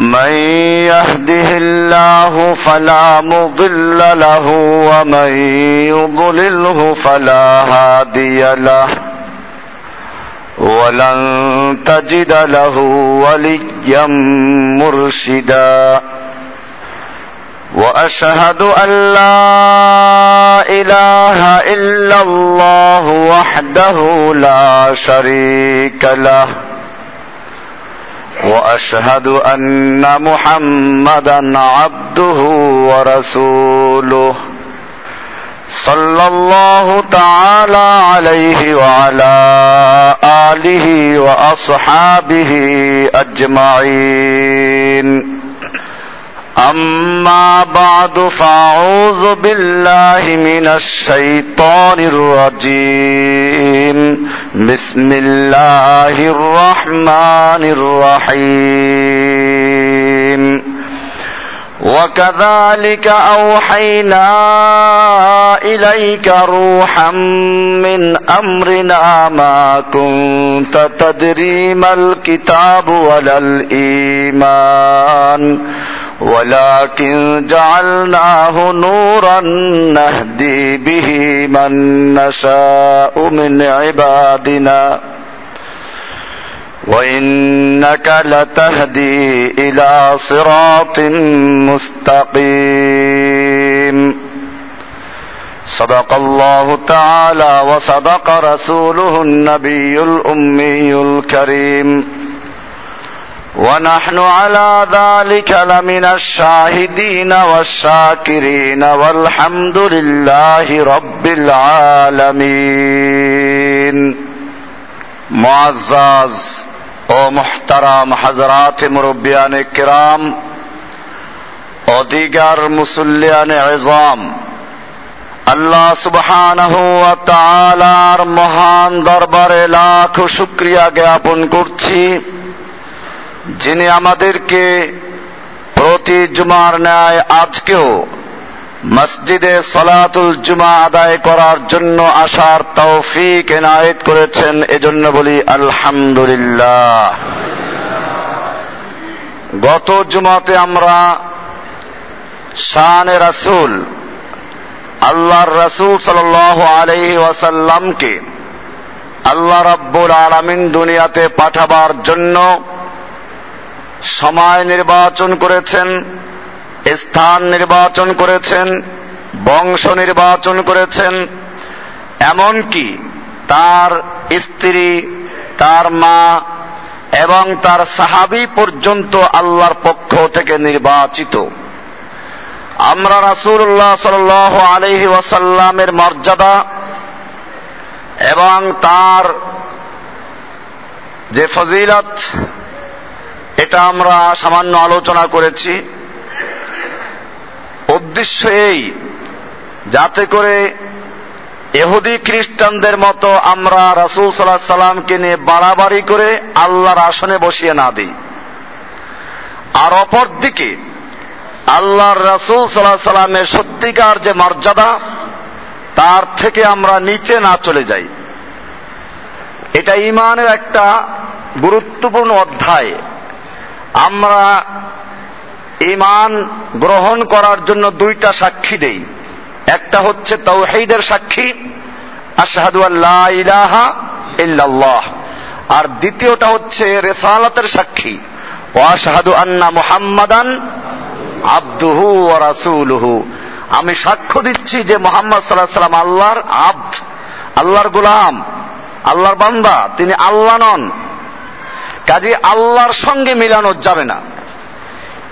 من يهده الله فلا مضل له ومن يضلله فلا هادي له. ولن تجد له وليا مرشدا. وأشهد أن لا إله إلا الله وحده لا شريك له. وأشهد أن محمدا عبده ورسوله صلى الله تعالى عليه وعلى آله وأصحابه أجمعين. أما بعد فأعوذ بالله من الشيطان الرجيم. بسم الله الرحمن الرحيم. وكذلك أوحينا إليك روحا من أمرنا ما كنت تدري ما الكتاب ولا الإيمان. ولكن جعلناه نورا نهدي به من نشاء من عبادنا. وإنك لتهدي إلى صراط مستقيم. صدق الله تعالى وصدق رسوله النبي الأمي الكريم. ونحن على ذلك لمن الشاهدين والشاكرين والحمد لله رب العالمين معزز ও মুহতারাম হাজরাত মুরব্বিয়ান কিরাম অদিগার মুসল্লিয়ান এজম আল্লাহ সুবহানাহু ওয়া তাআলার মহান দরবারে লাখ শুকরিয়া জ্ঞাপন করছি যিনি আমাদেরকে প্রতি জুমার ন্যায় আজকেও মসজিদে সলাতুল জুমা আদায় করার জন্য আসার তৌফিক এনায়েত করেছেন, এজন্য বলি আলহামদুলিল্লাহ। গত জুমাতে আমরা শানে রাসুল, আল্লাহর রাসুল সাল আলহি ওয়াসাল্লামকে আল্লাহ রাব্বুল আলামিন দুনিয়াতে পাঠাবার জন্য সময় নির্বাচন করেছেন, স্থান নির্বাচন করেছেন, বংশ নির্বাচন করেছেন, এমনকি তার স্ত্রী, তার মা এবং তার সাহাবি পর্যন্ত আল্লাহর পক্ষ থেকে নির্বাচিত। আমরা রাসুল্লাহ সাল আলহি ওয়াসাল্লামের মর্যাদা এবং তার যে ফজিলত এটা আমরা সামান্য আলোচনা করেছি। উদ্দেশ্য এই, যাতে করে এহুদি খ্রিস্টানদের মতো আমরা রাসুল সাল্লাহ সাল্লামকে নিয়ে বাড়াবাড়ি করে আল্লাহর আসনে বসিয়ে না দিই। আর অপরদিকে, আল্লাহর রাসুল সাল্লাহ সাল্লামের সত্যিকার যে মর্যাদা, তার থেকে আমরা নিচে না চলে যাই। এটা ইমানের একটা গুরুত্বপূর্ণ অধ্যায়। আমরা ইমান গ্রহণ করার জন্য দুইটা সাক্ষী দেই। একটা হচ্ছে তৌহিদের সাক্ষী, আশহাদু আল্লাহ ইল্লাল্লাহ। আর দ্বিতীয়টা হচ্ছে রেসালাতের সাক্ষী ও আশহাদু আন্না মুহাম্মাদান আব্দুহু ও রাসূলুহু। আমি সাক্ষ্য দিচ্ছি যে মোহাম্মদ সাল্লাহ সাল্লাম আল্লাহর আব্দ, আল্লাহর গুলাম, আল্লাহর বান্দা। তিনি আল্লাহ নন কাজে আল্লাহর সঙ্গে মিলানো যাবে না।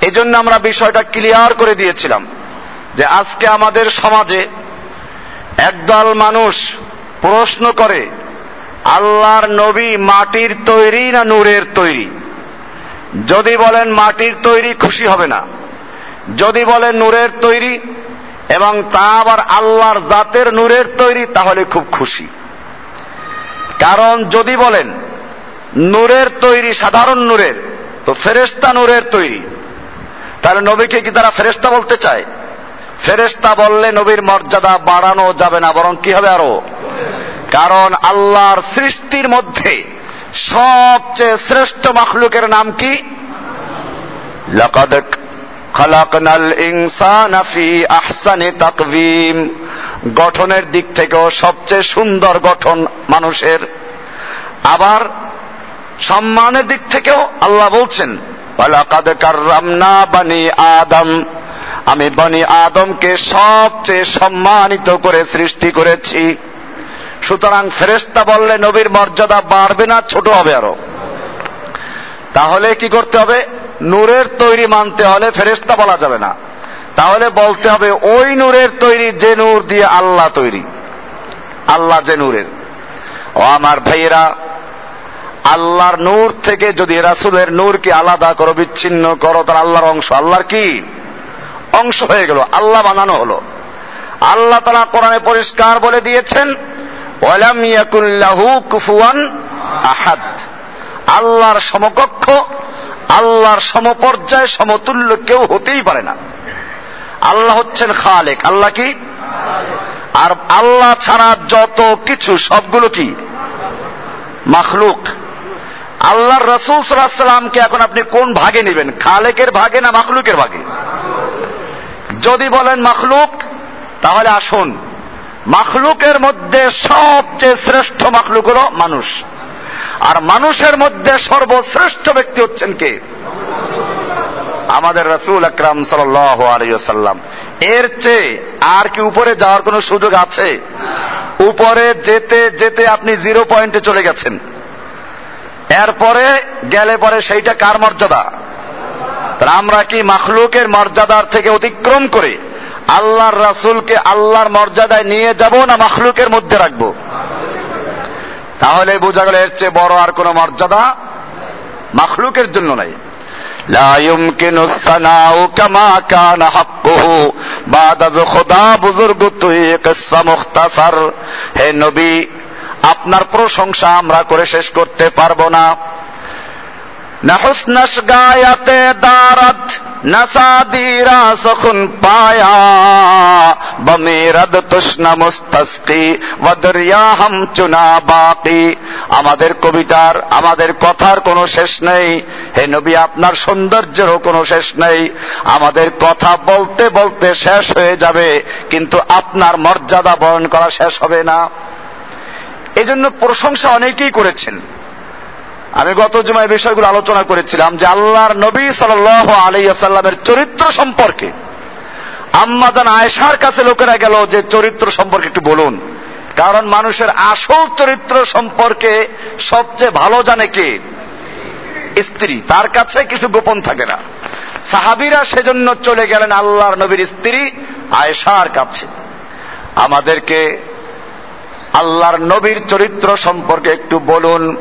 এই জন্য আমরা বিষয়টা ক্লিয়ার করে দিয়েছিলাম যে আজকে আমাদের সমাজে একদল মানুষ প্রশ্ন করে, আল্লাহর নবী মাটির তৈরি না নূরের তৈরি? যদি বলেন মাটির তৈরি খুশি হবে না। যদি বলেন নূরের তৈরি এবং তা আবার আল্লাহর জাতের নূরের তৈরি, তাহলে খুব খুশি। কারণ যদি বলেন নূরের তৈরি, সাধারণ নূরের। তো ফেরেস্তা নূরের তৈরি। তাহলে নবীকে কি তারা ফেরেস্তা বলতে চায়? ফেরেস্তা বললে নবীর মর্যাদা বাড়ানো যাবে না, বরং কি হবে আরও? কারণ আল্লাহর সৃষ্টির মধ্যে সবচেয়ে শ্রেষ্ঠ মখলুকের নাম কি? আহসানি তাকভিম গঠনের দিক থেকেও সবচেয়ে সুন্দর গঠন মানুষের। আবার সম্মানের দিক থেকেও আল্লাহ বলছেন বানি আদম। আমি বনি আদমকে সবচেয়ে সম্মানিত করে সৃষ্টি করেছি। সুতরাং ফেরেস্তা বললে, নবীর মর্যাদা বাড়বে না, ছোট হবে আরও। তাহলে কি করতে হবে? নূরের তৈরি মানতে হলে ফেরেস্তা বলা যাবে না। তাহলে বলতে হবে, ওই নূরের তৈরি যে নূর দিয়ে আল্লাহ তৈরি, আল্লাহ যে নূরের। ও আমার ভাইয়েরা আল্লাহর নূর থেকে যদি রাসুলের নূরকে আলাদা করো, বিচ্ছিন্ন করো, তার আল্লাহর অংশ। আল্লাহর কি? অংশ হয়ে গেল, আল্লাহ বানানো হলো। আল্লাহ তারা কোরআনে পরিষ্কার বলে দিয়েছেন কুফুয়ান আহাদ। আল্লাহর সমকক্ষ, আল্লাহর সমপর্যায়, সমতুল্য কেউ হতেই পারে না। আল্লাহ হচ্ছেন খালেক। আল্লাহ কি? আর আল্লাহ ছাড়া যত কিছু, সবগুলো কি? মাখলুক। আল্লাহর রসুল সাল্লামকে এখন আপনি কোন ভাগে নেবেন? খালেকের ভাগে না মাখলুকের ভাগে? যদি বলেন মাখলুক, তাহলে আসুন। মাখলুকের মধ্যে সবচেয়ে শ্রেষ্ঠ মাখলুক হল মানুষ। আর মানুষের মধ্যে সর্বশ্রেষ্ঠ ব্যক্তি হচ্ছেন কে? আমাদের রসুল আকরাম সাল্লাম এর চেয়ে আর কি উপরে যাওয়ার কোন সুযোগ আছে? উপরে যেতে যেতে আপনি জিরো পয়েন্টে চলে গেছেন। এরপরে গেলে পরে সেইটা কার মর্যাদা আমরা কি মাখলুকের মর্যাদার থেকে অতিক্রম করে আল্লাহর রাসুলকে আল্লাহর মর্যাদায় নিয়ে যাব না মাখলুকের মধ্যে রাখবো তাহলে বোঝা গেল এর চেয়ে বড় আর কোন মর্যাদা মাখলুকের জন্য নাই لا يمكن الثناء كما كان حقه بعد خدا বুজুর্গ তুই কিসসা মুখতাসার হে নবী আপনার প্রশংসা আমরা করে শেষ করতে পারব না। নাহুসনাস গায়াতে দারাত নাসাদিরা সখুন পায়া, বমিরদ তুষ্ণা মুস্তাসকি ওয়াদরিয়া হাম চুনা বাকি। আমাদের কবিতার, আমাদের কথার কোনো শেষ নেই। হে নবী, আপনার সৌন্দর্যেরও কোনো শেষ নেই। আমাদের কথা বলতে বলতে শেষ হয়ে যাবে, কিন্তু আপনার মর্যাদা বরণ করা শেষ হবে না। এজন্য প্রশংসা অনেকেই করেছেন। আমি গত জুমায় বিষয়গুলো আলোচনা করেছিলাম যে আল্লাহর নবী সাল আলাইসাল্লামের চরিত্র সম্পর্কে। আম্মাদান আয়েশার কাছে লোকেরা গেল যে চরিত্র সম্পর্কে একটু বলুন। কারণ মানুষের আসল চরিত্র সম্পর্কে সবচেয়ে ভালো জানে কে? স্ত্রী। তার কাছে কিছু গোপন থাকে না। সাহাবিরা সেজন্য চলে গেলেন আল্লাহর নবীর স্ত্রী আয়েশার কাছে। আমাদেরকে আল্লাহর নবীর চরিত্র সম্পর্কে একটু বলুন।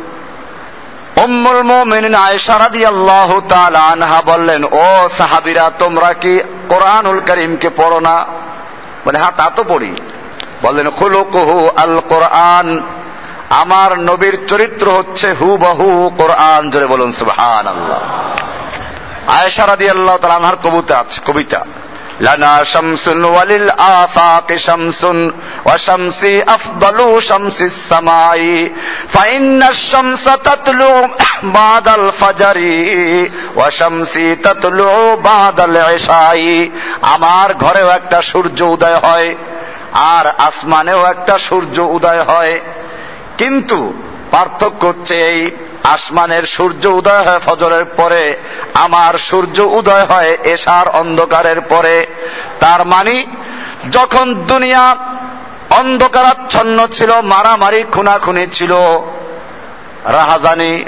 উম্মুল মুমিনিন আয়েশা রাদিয়াল্লাহু তাআলা আনহা বললেন, ও সাহাবীরা, তোমরা কি কোরআনুল কারীমকে পড়ো না? বলে হ্যাঁ তা তো পড়ি। বললেন, খুলুকুহু আল কোরআন, আমার নবীর চরিত্র হচ্ছে হুবহু কোরআন। জোরে বলুন, সুবহানাল্লাহ। আয়েশা রাদিয়াল্লাহু তাআলা আনহার কবিতা আছে, কবিতা। لنا شمس وللآفاق شمس وشمسي أفضل شمس السماء فإن الشمس تطلع بعد الفجر وشمسي تطلع بعد العشاء আমার ঘরেও একটা সূর্য উদয় হয় আর আসমানেও একটা সূর্য উদয় হয় কিন্তু পার্থক্য হচ্ছে এই আসমানের সূর্য উদয় হয় ফজরের পরে, আমার সূর্য উদয় হয় এশার অন্ধকারের পরে। তার মানে যখন দুনিয়া অন্ধকারাচ্ছন্ন ছিল, মারামারি, খুনাখুনি ছিল, রাহাজানি,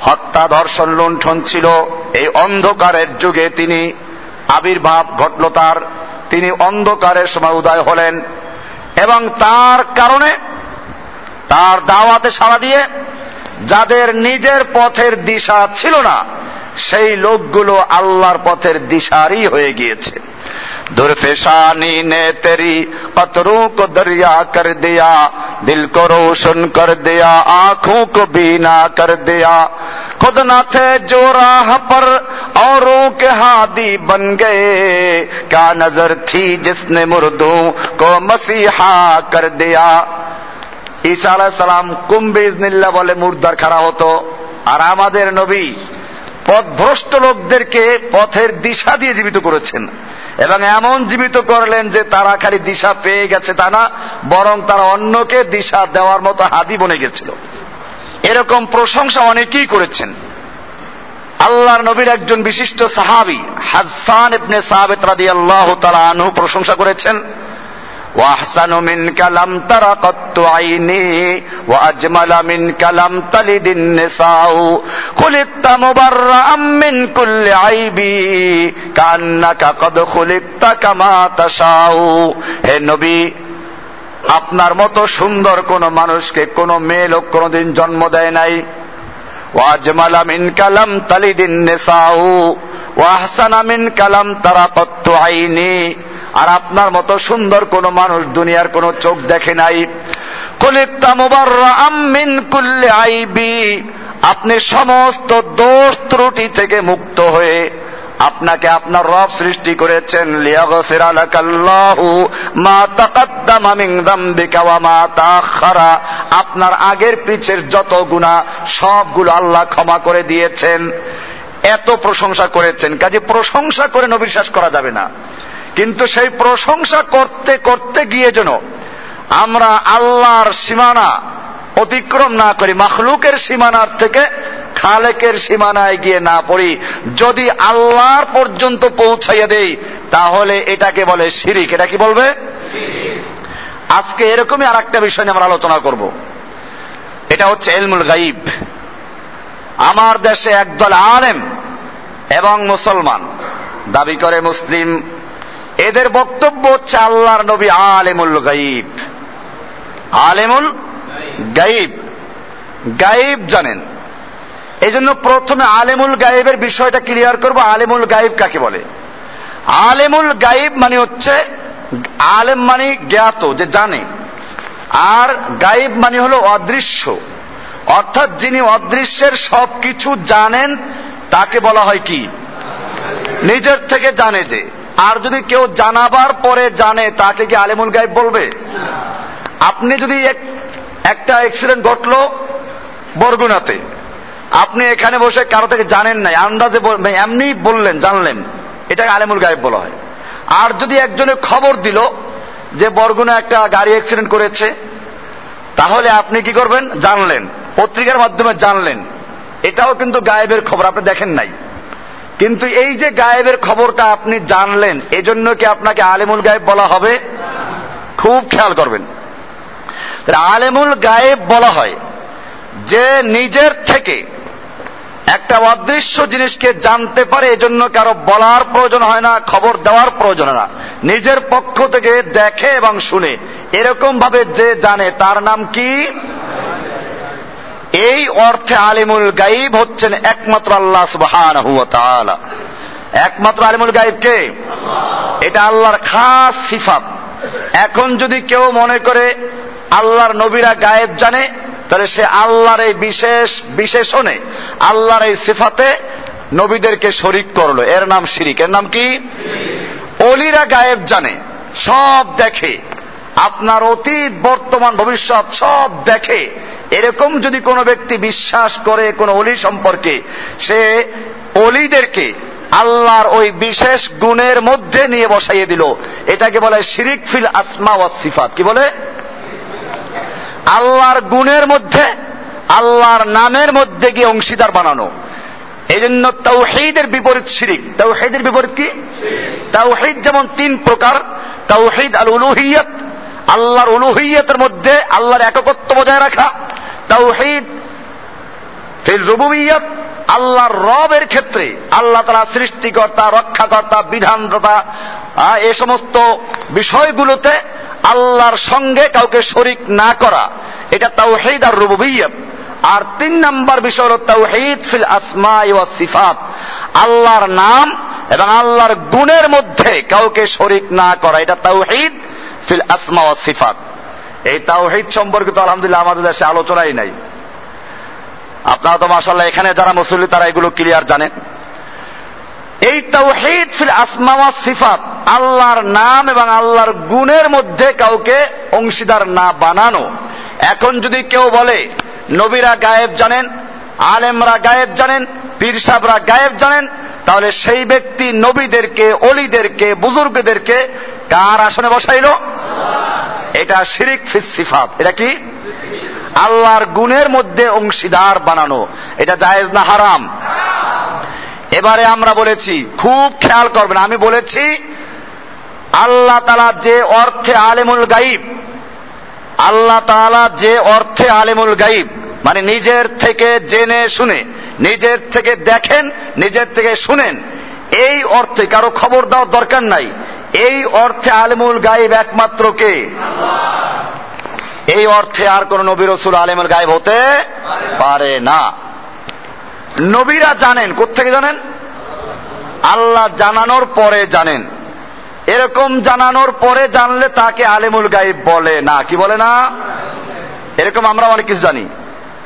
হত্যা, ধর্ষণ, লুণ্ঠন ছিল, এই অন্ধকারের যুগে তিনি আবির্ভাব ঘটল তার। তিনি অন্ধকারের সময় উদয় হলেন এবং তার কারণে তার দাওয়াতে সাড়া দিয়ে যাদের নিজের পথের দিশা ছিল না সেই লোকগুলো আল্লাহর পথের দিশারি হয়ে গিয়েছে दुर्फिशानी ने तेरी पत्थरों को दरिया कर दिया दिल को रोशन कर दिया आंखों को बीना कर दिया खुद न थे जो राह पर औरों के हादी बन गए क्या नजर थी जिसने मुर्दों को मसीहा कर दिया ঈসা আলাহ সালাম কুম্বে ইজনিল্লা বলে মুর্দার খাড়া হতো। আর আমাদের নবী পথভ্রষ্ট লোকদেরকে পথের দিশা দিয়ে জীবিত করেছেন। এবং এমন জীবিত করলেন যে তারা খালি দিশা পেয়ে গেছে তা না, বরং তারা অন্যকে দিশা দেওয়ার মতো হাদি বনে গেছিল। এরকম প্রশংসা অনেকেই করেছেন। আল্লাহর নবীর একজন বিশিষ্ট সাহাবি হাসান ইবনে সাহাবেত রাদিয়াল্লাহু তাআলা আনহু প্রশংসা করেছেন। واحسن منك لم تر قط عيني واجمل منك لم تلد النساء خلقت مبرأ من كل عيب كأنك قد خلقت كما تشاء হে নবী আপনার মতো সুন্দর কোন মানুষকে কোন মেয়ে লোক কোনদিন জন্ম দেয় নাই ওয়াজমালা মিন কালাম তালিদিন নেসাউ ওয়াহসানা মিন কালাম তারা কত্তু আইনি আর আপনার মতো সুন্দর কোন মানুষ দুনিয়ার কোন চোখ দেখে নাই। আম্মিন কুল্লে আইবি। আপনি সমস্ত দোষ ত্রুটি থেকে মুক্ত হয়ে আপনাকে আপনার রব সৃষ্টি করেছেন। আপনার আগের পিছের যত গুনাহ, সবগুলো আল্লাহ ক্ষমা করে দিয়েছেন। এত প্রশংসা করেছেন। কাজে প্রশংসা করে শেষ করা যাবে না। কিন্তু সেই প্রশংসা করতে করতে গিয়ে যেন আমরা আল্লাহর সীমানা অতিক্রম না করি, মখলুকের সীমানার থেকে খালেকের সীমানায় গিয়ে না পড়ি। যদি আল্লাহর পর্যন্ত পৌঁছাইয়া দেই, তাহলে এটাকে বলে শিরিক। এটা কি বলবে? আজকে এরকমই আর একটা বিষয় নিয়ে আমরা আলোচনা করব। এটা হচ্ছে এলমুল গাইব আমার দেশে একদল আলেম এবং মুসলমান দাবি করে মুসলিম এদের বক্তব্য হচ্ছে আল্লাহর নবী আলেমুল গাইব। আলেমুল গাইব। গাইব জানেন। এই জন্য প্রথমে আলেমুল গাইবের বিষয়টা ক্লিয়ার করব। আলেমুল গাইব কাকে বলে? আলেমুল গাইব মানে হচ্ছে, আলেম মানে জ্ঞাত, যে জানে। আর গাইব মানে হলো অদৃশ্য। অর্থাৎ যিনি অদৃশ্যের সব কিছু জানেন, তাকে বলা হয় কি? নিজের থেকে জানে যে। আর যদি কেউ জানাবার পরে জানে, তাকে কি আলেমুল গাইব বলবে? আপনি যদি একটা অ্যাক্সিডেন্ট ঘটলো বরগুনাতে, আপনি এখানে বসে কারও থেকে জানেন নাই, আন্দাজে এমনি বললেন, জানলেন, এটাকে আলেমুল গায়েব বলা হয়। আর যদি একজনে খবর দিল যে বরগুনা একটা গাড়ি অ্যাক্সিডেন্ট করেছে, তাহলে আপনি কি করবেন? জানলেন। পত্রিকার মাধ্যমে জানলেন। এটাও কিন্তু গায়েবের খবর, আপনি দেখেন নাই। কিন্তু এই যে গায়েবের খবরটা আপনি জানলেন, এজন্য কি আপনাকে আলেমুল গায়েব বলা হবে? খুব খেয়াল করবেন। আলেমুল গায়েব বলা হয় যে নিজের থেকে একটা অদৃশ্য জিনিসকে জানতে পারে, এজন্য কারও বলার প্রয়োজন হয় না, খবর দেওয়ার প্রয়োজন হয় না। নিজের পক্ষ থেকে দেখে এবং শুনে। এরকম ভাবে যে জানে, তার নাম কি? এই অর্থে আলিমুল গাইব হচ্ছেন একমাত্র আল্লাহ সুবহান একমাত্র আলিমুল গাইব কে? এটা আল্লাহর খাস সিফাত। এখন যদি কেউ মনে করে আল্লাহর নবীরা গায়েব জানে, তাহলে সে আল্লাহর এই বিশেষ বিশেষণে, আল্লাহর এই সিফাতে নবীদেরকে শরিক করল। এর নাম শিরিক। এর নাম কি? অলিরা গায়েব জানে, সব দেখে। আপনার অতীত, বর্তমান, ভবিষ্যৎ সব দেখে। এরকম যদি কোনো ব্যক্তি বিশ্বাস করে কোন অলি সম্পর্কে, সে অলিদেরকে আল্লাহর ওই বিশেষ গুণের মধ্যে নিয়ে বসাইয়ে দিল। এটাকে বলে শিরিক ফিল আসমা ওয়া সিফাত। কি বলে? আল্লাহর গুণের মধ্যে, আল্লাহর নামের মধ্যে গিয়ে অংশীদার বানানো। এই জন্য তাওহিদের বিপরীত শিরিক। তাওহিদের বিপরীত কি? তাওহিদ যেমন তিন প্রকার। তাওহিদ আল উলুহিয়ত আল্লাহর উলুহিয়তের মধ্যে আল্লাহর এককত্ব বজায় রাখা তাওহিদ ফিল রুবুবিয়ত, আল্লাহর রবের ক্ষেত্রে, আল্লাহ তারা সৃষ্টিকর্তা, রক্ষাকর্তা, বিধানদাতা এ সমস্ত বিষয়গুলোতে আল্লাহর সঙ্গে কাউকে শরিক না করা, এটা তাওহিদ আর রুবুবিয়ত। আর তিন নাম্বার বিষয় হল তাওহিদ ফিল আসমা ওয়া সিফাত। আল্লাহর নাম এবং আল্লাহর গুণের মধ্যে কাউকে শরিক না করা, এটা তাওহিদ ফিল আসমা ও সিফাত। এই তাওহিদ সম্পর্কিত আলহামদুলিল্লাহ আমাদের দেশে আলোচনাই নাই। আপনারা তো মাসাল্লাহ এখানে যারা মুসল্লি, তারা এগুলো ক্লিয়ার জানেন। এই তাওহিদ ফিল আসমা ওয়া সিফাত, আল্লাহর নাম এবং আল্লাহর গুণের মধ্যে কাউকে অংশীদার না বানানো। এখন যদি কেউ বলে, নবীরা গায়েব জানেন, আলেমরা গায়েব জানেন, পীর সাহরা গায়েব জানেন, তাহলে সেই ব্যক্তি নবীদেরকে, অলিদেরকে, বুজুর্গদেরকে কার আসনে বসাইল? এটা শিরিক ফিস সিফাত। এটা কি? আল্লাহর গুণের মধ্যে অংশীদার বানানো। এটা জায়েজ না হারাম? এবারে আমরা বলেছি, খুব খেয়াল করবেন, আমি বলেছি, আল্লাহ তালা যে অর্থে আলেমুল গাইব আল্লাহ তালা যে অর্থে আলেমুল গাইব মানে নিজের থেকে জেনে শুনে, নিজের থেকে দেখেন, নিজের থেকে শুনেন, এই অর্থে কারও খবর দেওয়ার দরকার নাই। এই অর্থে আলেমুল গাইব একমাত্র কে? এই অর্থে আর কোন নবী রসুল আলেমুল গাইব হতে পারে না। নবীরা জানেন কোথেকে জানেন? আল্লাহ জানানোর পরে জানেন। এরকম জানানোর পরে জানলে তাকে আলেমুল গাইব বলে না। কি বলে না? এরকম আমরা অনেক কিছু জানি।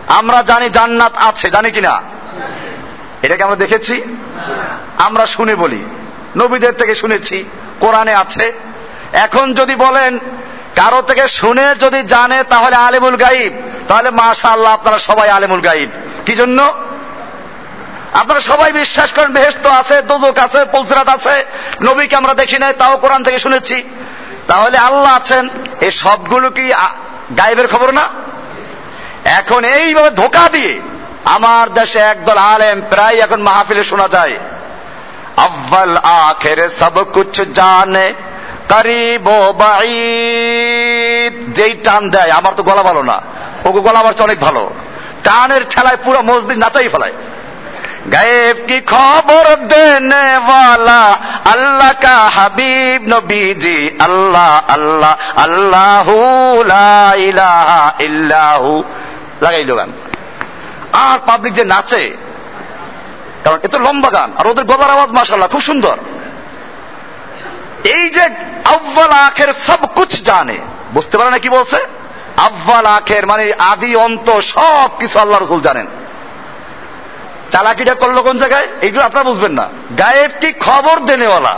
আমরা জানি জান্নাত আছে, জানি কিনা? এটাকে আমরা দেখেছি? আমরা শুনে বলি। নবীদের থেকে শুনেছি। কোরআনে আছে। এখন যদি বলেন, কারও থেকে শুনে যদি জানে, তাহলে আলেমুল গাইব। তাহলে মাশা আল্লাহ আপনারা সবাই আলেমুল গাইব। কি জন্য আপনারা সবাই বিশ্বাস করেন বেহেস্ত আছে দোজক আছে, পলসিরাত আছে। নবীকে আমরা দেখি নাই, তাও কোরআন থেকে শুনেছি। তাহলে আল্লাহ আছেন, এই সবগুলো কি গাইবের খবর না? এখন এইভাবে ধোকা দিয়ে আমার দেশে একদল আলেম প্রায় এখন মাহফিলে শোনা যায়। আব্বাল আখের সব কুছ জানে করিব যেই টান দেয় আমার তো গলা ভালো না ওকে গলা আমার অনেক ভালো টানের ঠেলায় পুরো মসজিদ নাচাই ফেলায় গায়েব কি খবর দেনে वाला अल्लाह का हबीब नबी जी अल्लाह अल्लाह अल्लाह ला इलाहा इल्लाहु লাগাইল গান আর পাবলিক যে নাচে কারণ এত লম্বা গান, আর ওদের গলার আওয়াজ মাসাল্লাহ খুব সুন্দর। এই যে আব্বাল আখের সব কুছ জানে, বুঝতে পারে না কি বলছে? আব্বাল আখের মানে আদি, অন্ত সব কিছু আল্লাহ রসুল জানেন। চালাকিটা করল কোন জায়গায়? এইগুলো আপনারা বুঝবেন না। গায়েব কি খবর দেনেওয়ালা?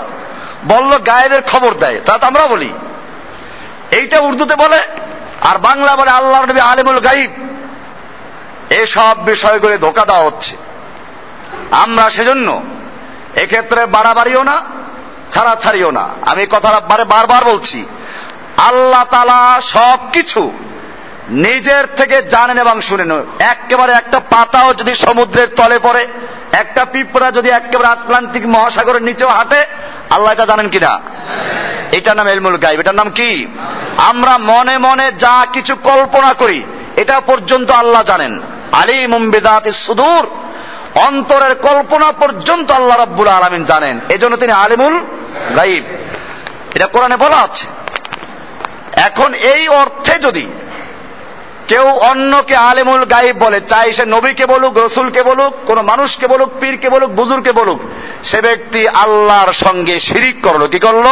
বলল গায়েবের খবর দেয়, তো আমরা বলি। এইটা উর্দুতে বলে, আর বাংলা বলে আল্লাহ নবী আলিমুল গাইব এসব বিষয়গুলি ধোকা দেওয়া হচ্ছে। আমরা সেজন্য এক্ষেত্রে বাড়াবাড়িও না ছাড়া ছাড়িও না। আমি কথাটা বারে বারবার বলছি, আল্লাহ তালা সব কিছু নিজের থেকে জানেন এবং শুনেন। একেবারে একটা পাতাও যদি সমুদ্রের তলে পড়ে, একটা পিঁপড়া যদি একেবারে আটলান্টিক মহাসাগরের নিচেও হাঁটে, আল্লাহ এটা জানেন কিনা? এটার নাম এলমুল গাইব এটার নাম কি? আমরা মনে মনে যা কিছু কল্পনা করি, এটা পর্যন্ত আল্লাহ জানেন। আলী মুম্বিদাত সুদূর অন্তরের কল্পনা পর্যন্ত আল্লাহ রাব্বুল আলমিন জানেন। এজন্য তিনি আলিমুল গাইব এটা কোরআনে বলা আছে। এখন এই অর্থে যদি কেউ অন্যকে আলেমুল গাইব বলে, চাই সে নবীকে বলুক, রসুলকে বলুক, কোন মানুষকে বলুক, পীরকে বলুক, বুজুরকে বলুক, সে ব্যক্তি আল্লাহর সঙ্গে শিরিক করল, কি করল?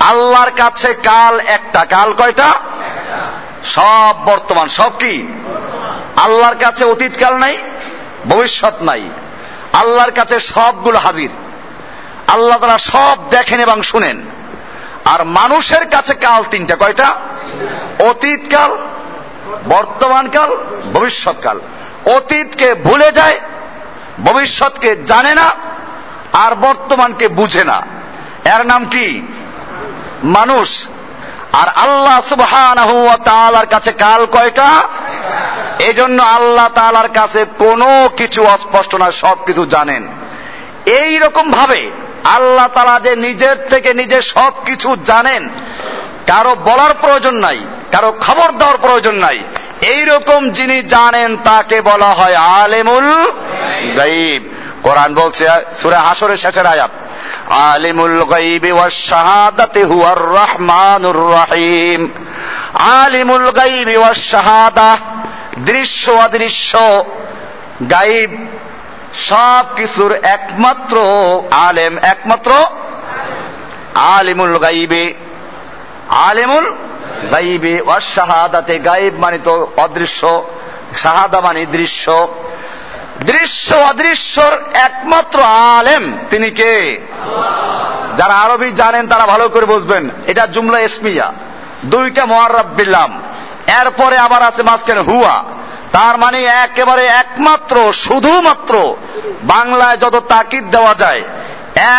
আল্লাহর কাছে কাল একটা। কাল কয়টা? সব বর্তমান। সব কি? আল্লাহর কাছে অতীতকাল নাই? ভবিষ্যৎ নাই। আল্লাহর কাছে সবগুলো হাজির। আল্লাহ তারা সব দেখেন এবং শুনেন। আর মানুষের কাছে কাল তিনটা, কয়টা? অতীতকাল, বর্তমানকাল, ভবিষ্যৎকাল। অতীতকে ভুলে যায়, ভবিষ্যৎকে জানে না, আর বর্তমানকে বুঝে না। এর নাম কি? মানুষ। আর আল্লাহ সুবহানার কাছে কাল কয়টা? এই জন্য আল্লাহ তালার কাছে কোনো কিছু অস্পষ্ট না সব কিছু জানেন। এই রকম ভাবে আল্লাহ তালা যে নিজের থেকে নিজে সব কিছু জানেন, কারও বলার প্রয়োজন নাই, কারও খবর দেওয়ার প্রয়োজন নাই। এইরকম যিনি জানেন, তাকে বলা হয় আলেমুল গাইব। কোরআন বলছে, সুরে হাসরের শেষের আয়াত, আলিমুল গাইবি ওয়াস শাহাদাতি হুয়ার রহমানুর রহিম। আলিমুল গাইবি ওয়াস শাহাদা দৃশ্য অদৃশ্য গাইব সব কিছুর একমাত্র আলেম, একমাত্র আলিমুল গাইবে। আলেমুল গাইবে। অশাহাদাতে গাইব মানে তো অদৃশ্য, শাহাদা মানে দৃশ্য। দৃশ্য অদৃশ্যর একমাত্র আলেম তিনি কে? যারা আরবি জানেন তারা ভালো করে বুঝবেন। এটা জুমলা ইসমিয়া। দুইটা মোয়াররাব বিল্লাম। এরপরে আবার আছে মাঝখানে হুয়া। তার মানে একেবারে একমাত্র, শুধুমাত্র বাংলায় যত তাকিদ দেওয়া যায়,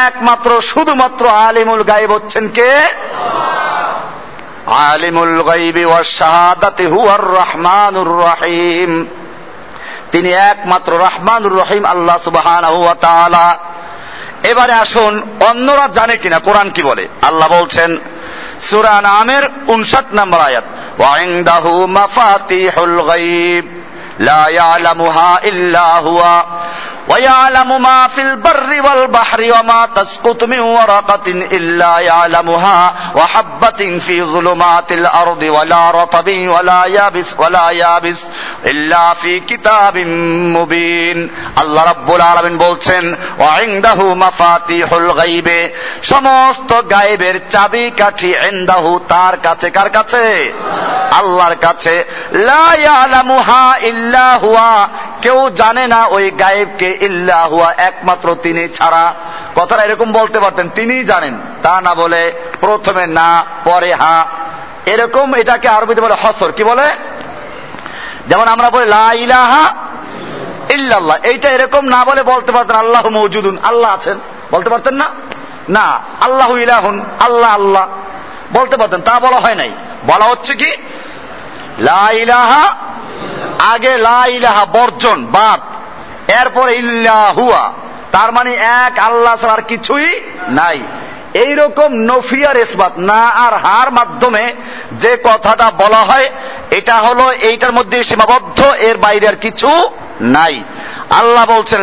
একমাত্র, শুধুমাত্র আলিমুল গাইব হচ্ছেন কে? আলিমুল গাইবি ওয়া শাহাদাতি হুয়ার রহমানুর রহিম। তিনি একমাত্র রহমানুর রহিম আল্লাহ তাআলা। এবারে আসুন, অন্যরা জানে কিনা, কোরআন কি বলে? আল্লাহ বলছেন, সূরা নামের 59 নম্বর আয়াত। ওয়া ইনদাহু মাফাতিহুল গায়ব লা ইয়ালামুহা ইল্লা হুয়া ويعلم ما في البر والبحر وما تسقط من ورقة إلا يعلمها وحبة في ظلمات الأرض ولا رطب ولا يابس ولا يابس إلا في كتاب مبين আল্লাহ রাব্বুল আলামিন বলছেন ওয়াইন্দাহু মাফাতিহুল গায়বে সমস্ত গায়েবের চাবি কাঠি ইনদাহু তার কাছে কার কাছে আল্লাহর কাছে লা ইয়ালামুহা ইল্লা হুয়া কেউ জানে না ওই গায়েবকে ইল্লা হুয়া, একমাত্র তিনি ছাড়া। কথাটা এরকম বলতে পারতেন, তিনিই জানেন। তা না বলে প্রথমে না, পরে হা। এরকম এটাকে আরবিতে বলে হসর। কি বলে? যেমন আমরা বলি, লা ইলাহা ইল্লাল্লাহ। এইটা এরকম না বলে বলতে পারতেন, আল্লাহ মৌজুদুন। আল্লাহ আছেন। বলতে পারতেন না? না, আল্লাহ ইলাহুন। আল্লাহ আল্লাহ। বলতে পারতেন, তা বলা হয় নাই। বলা হচ্ছে কি? লা ইলাহা, আগে লা ইলাহা, বর্জন, বাদ। এরপরে ইল্লাহুয়া তার মানে এক আল্লাহ আর কিছুই নাই। এইরকম নফিয়ার ইসবাত না আর হার মাধ্যমে যে কথাটা বলা হয়, এটা হলো এইটার মধ্যে সীমাবদ্ধ, এর বাইরে আর কিছু নাই। আল্লাহ বলছেন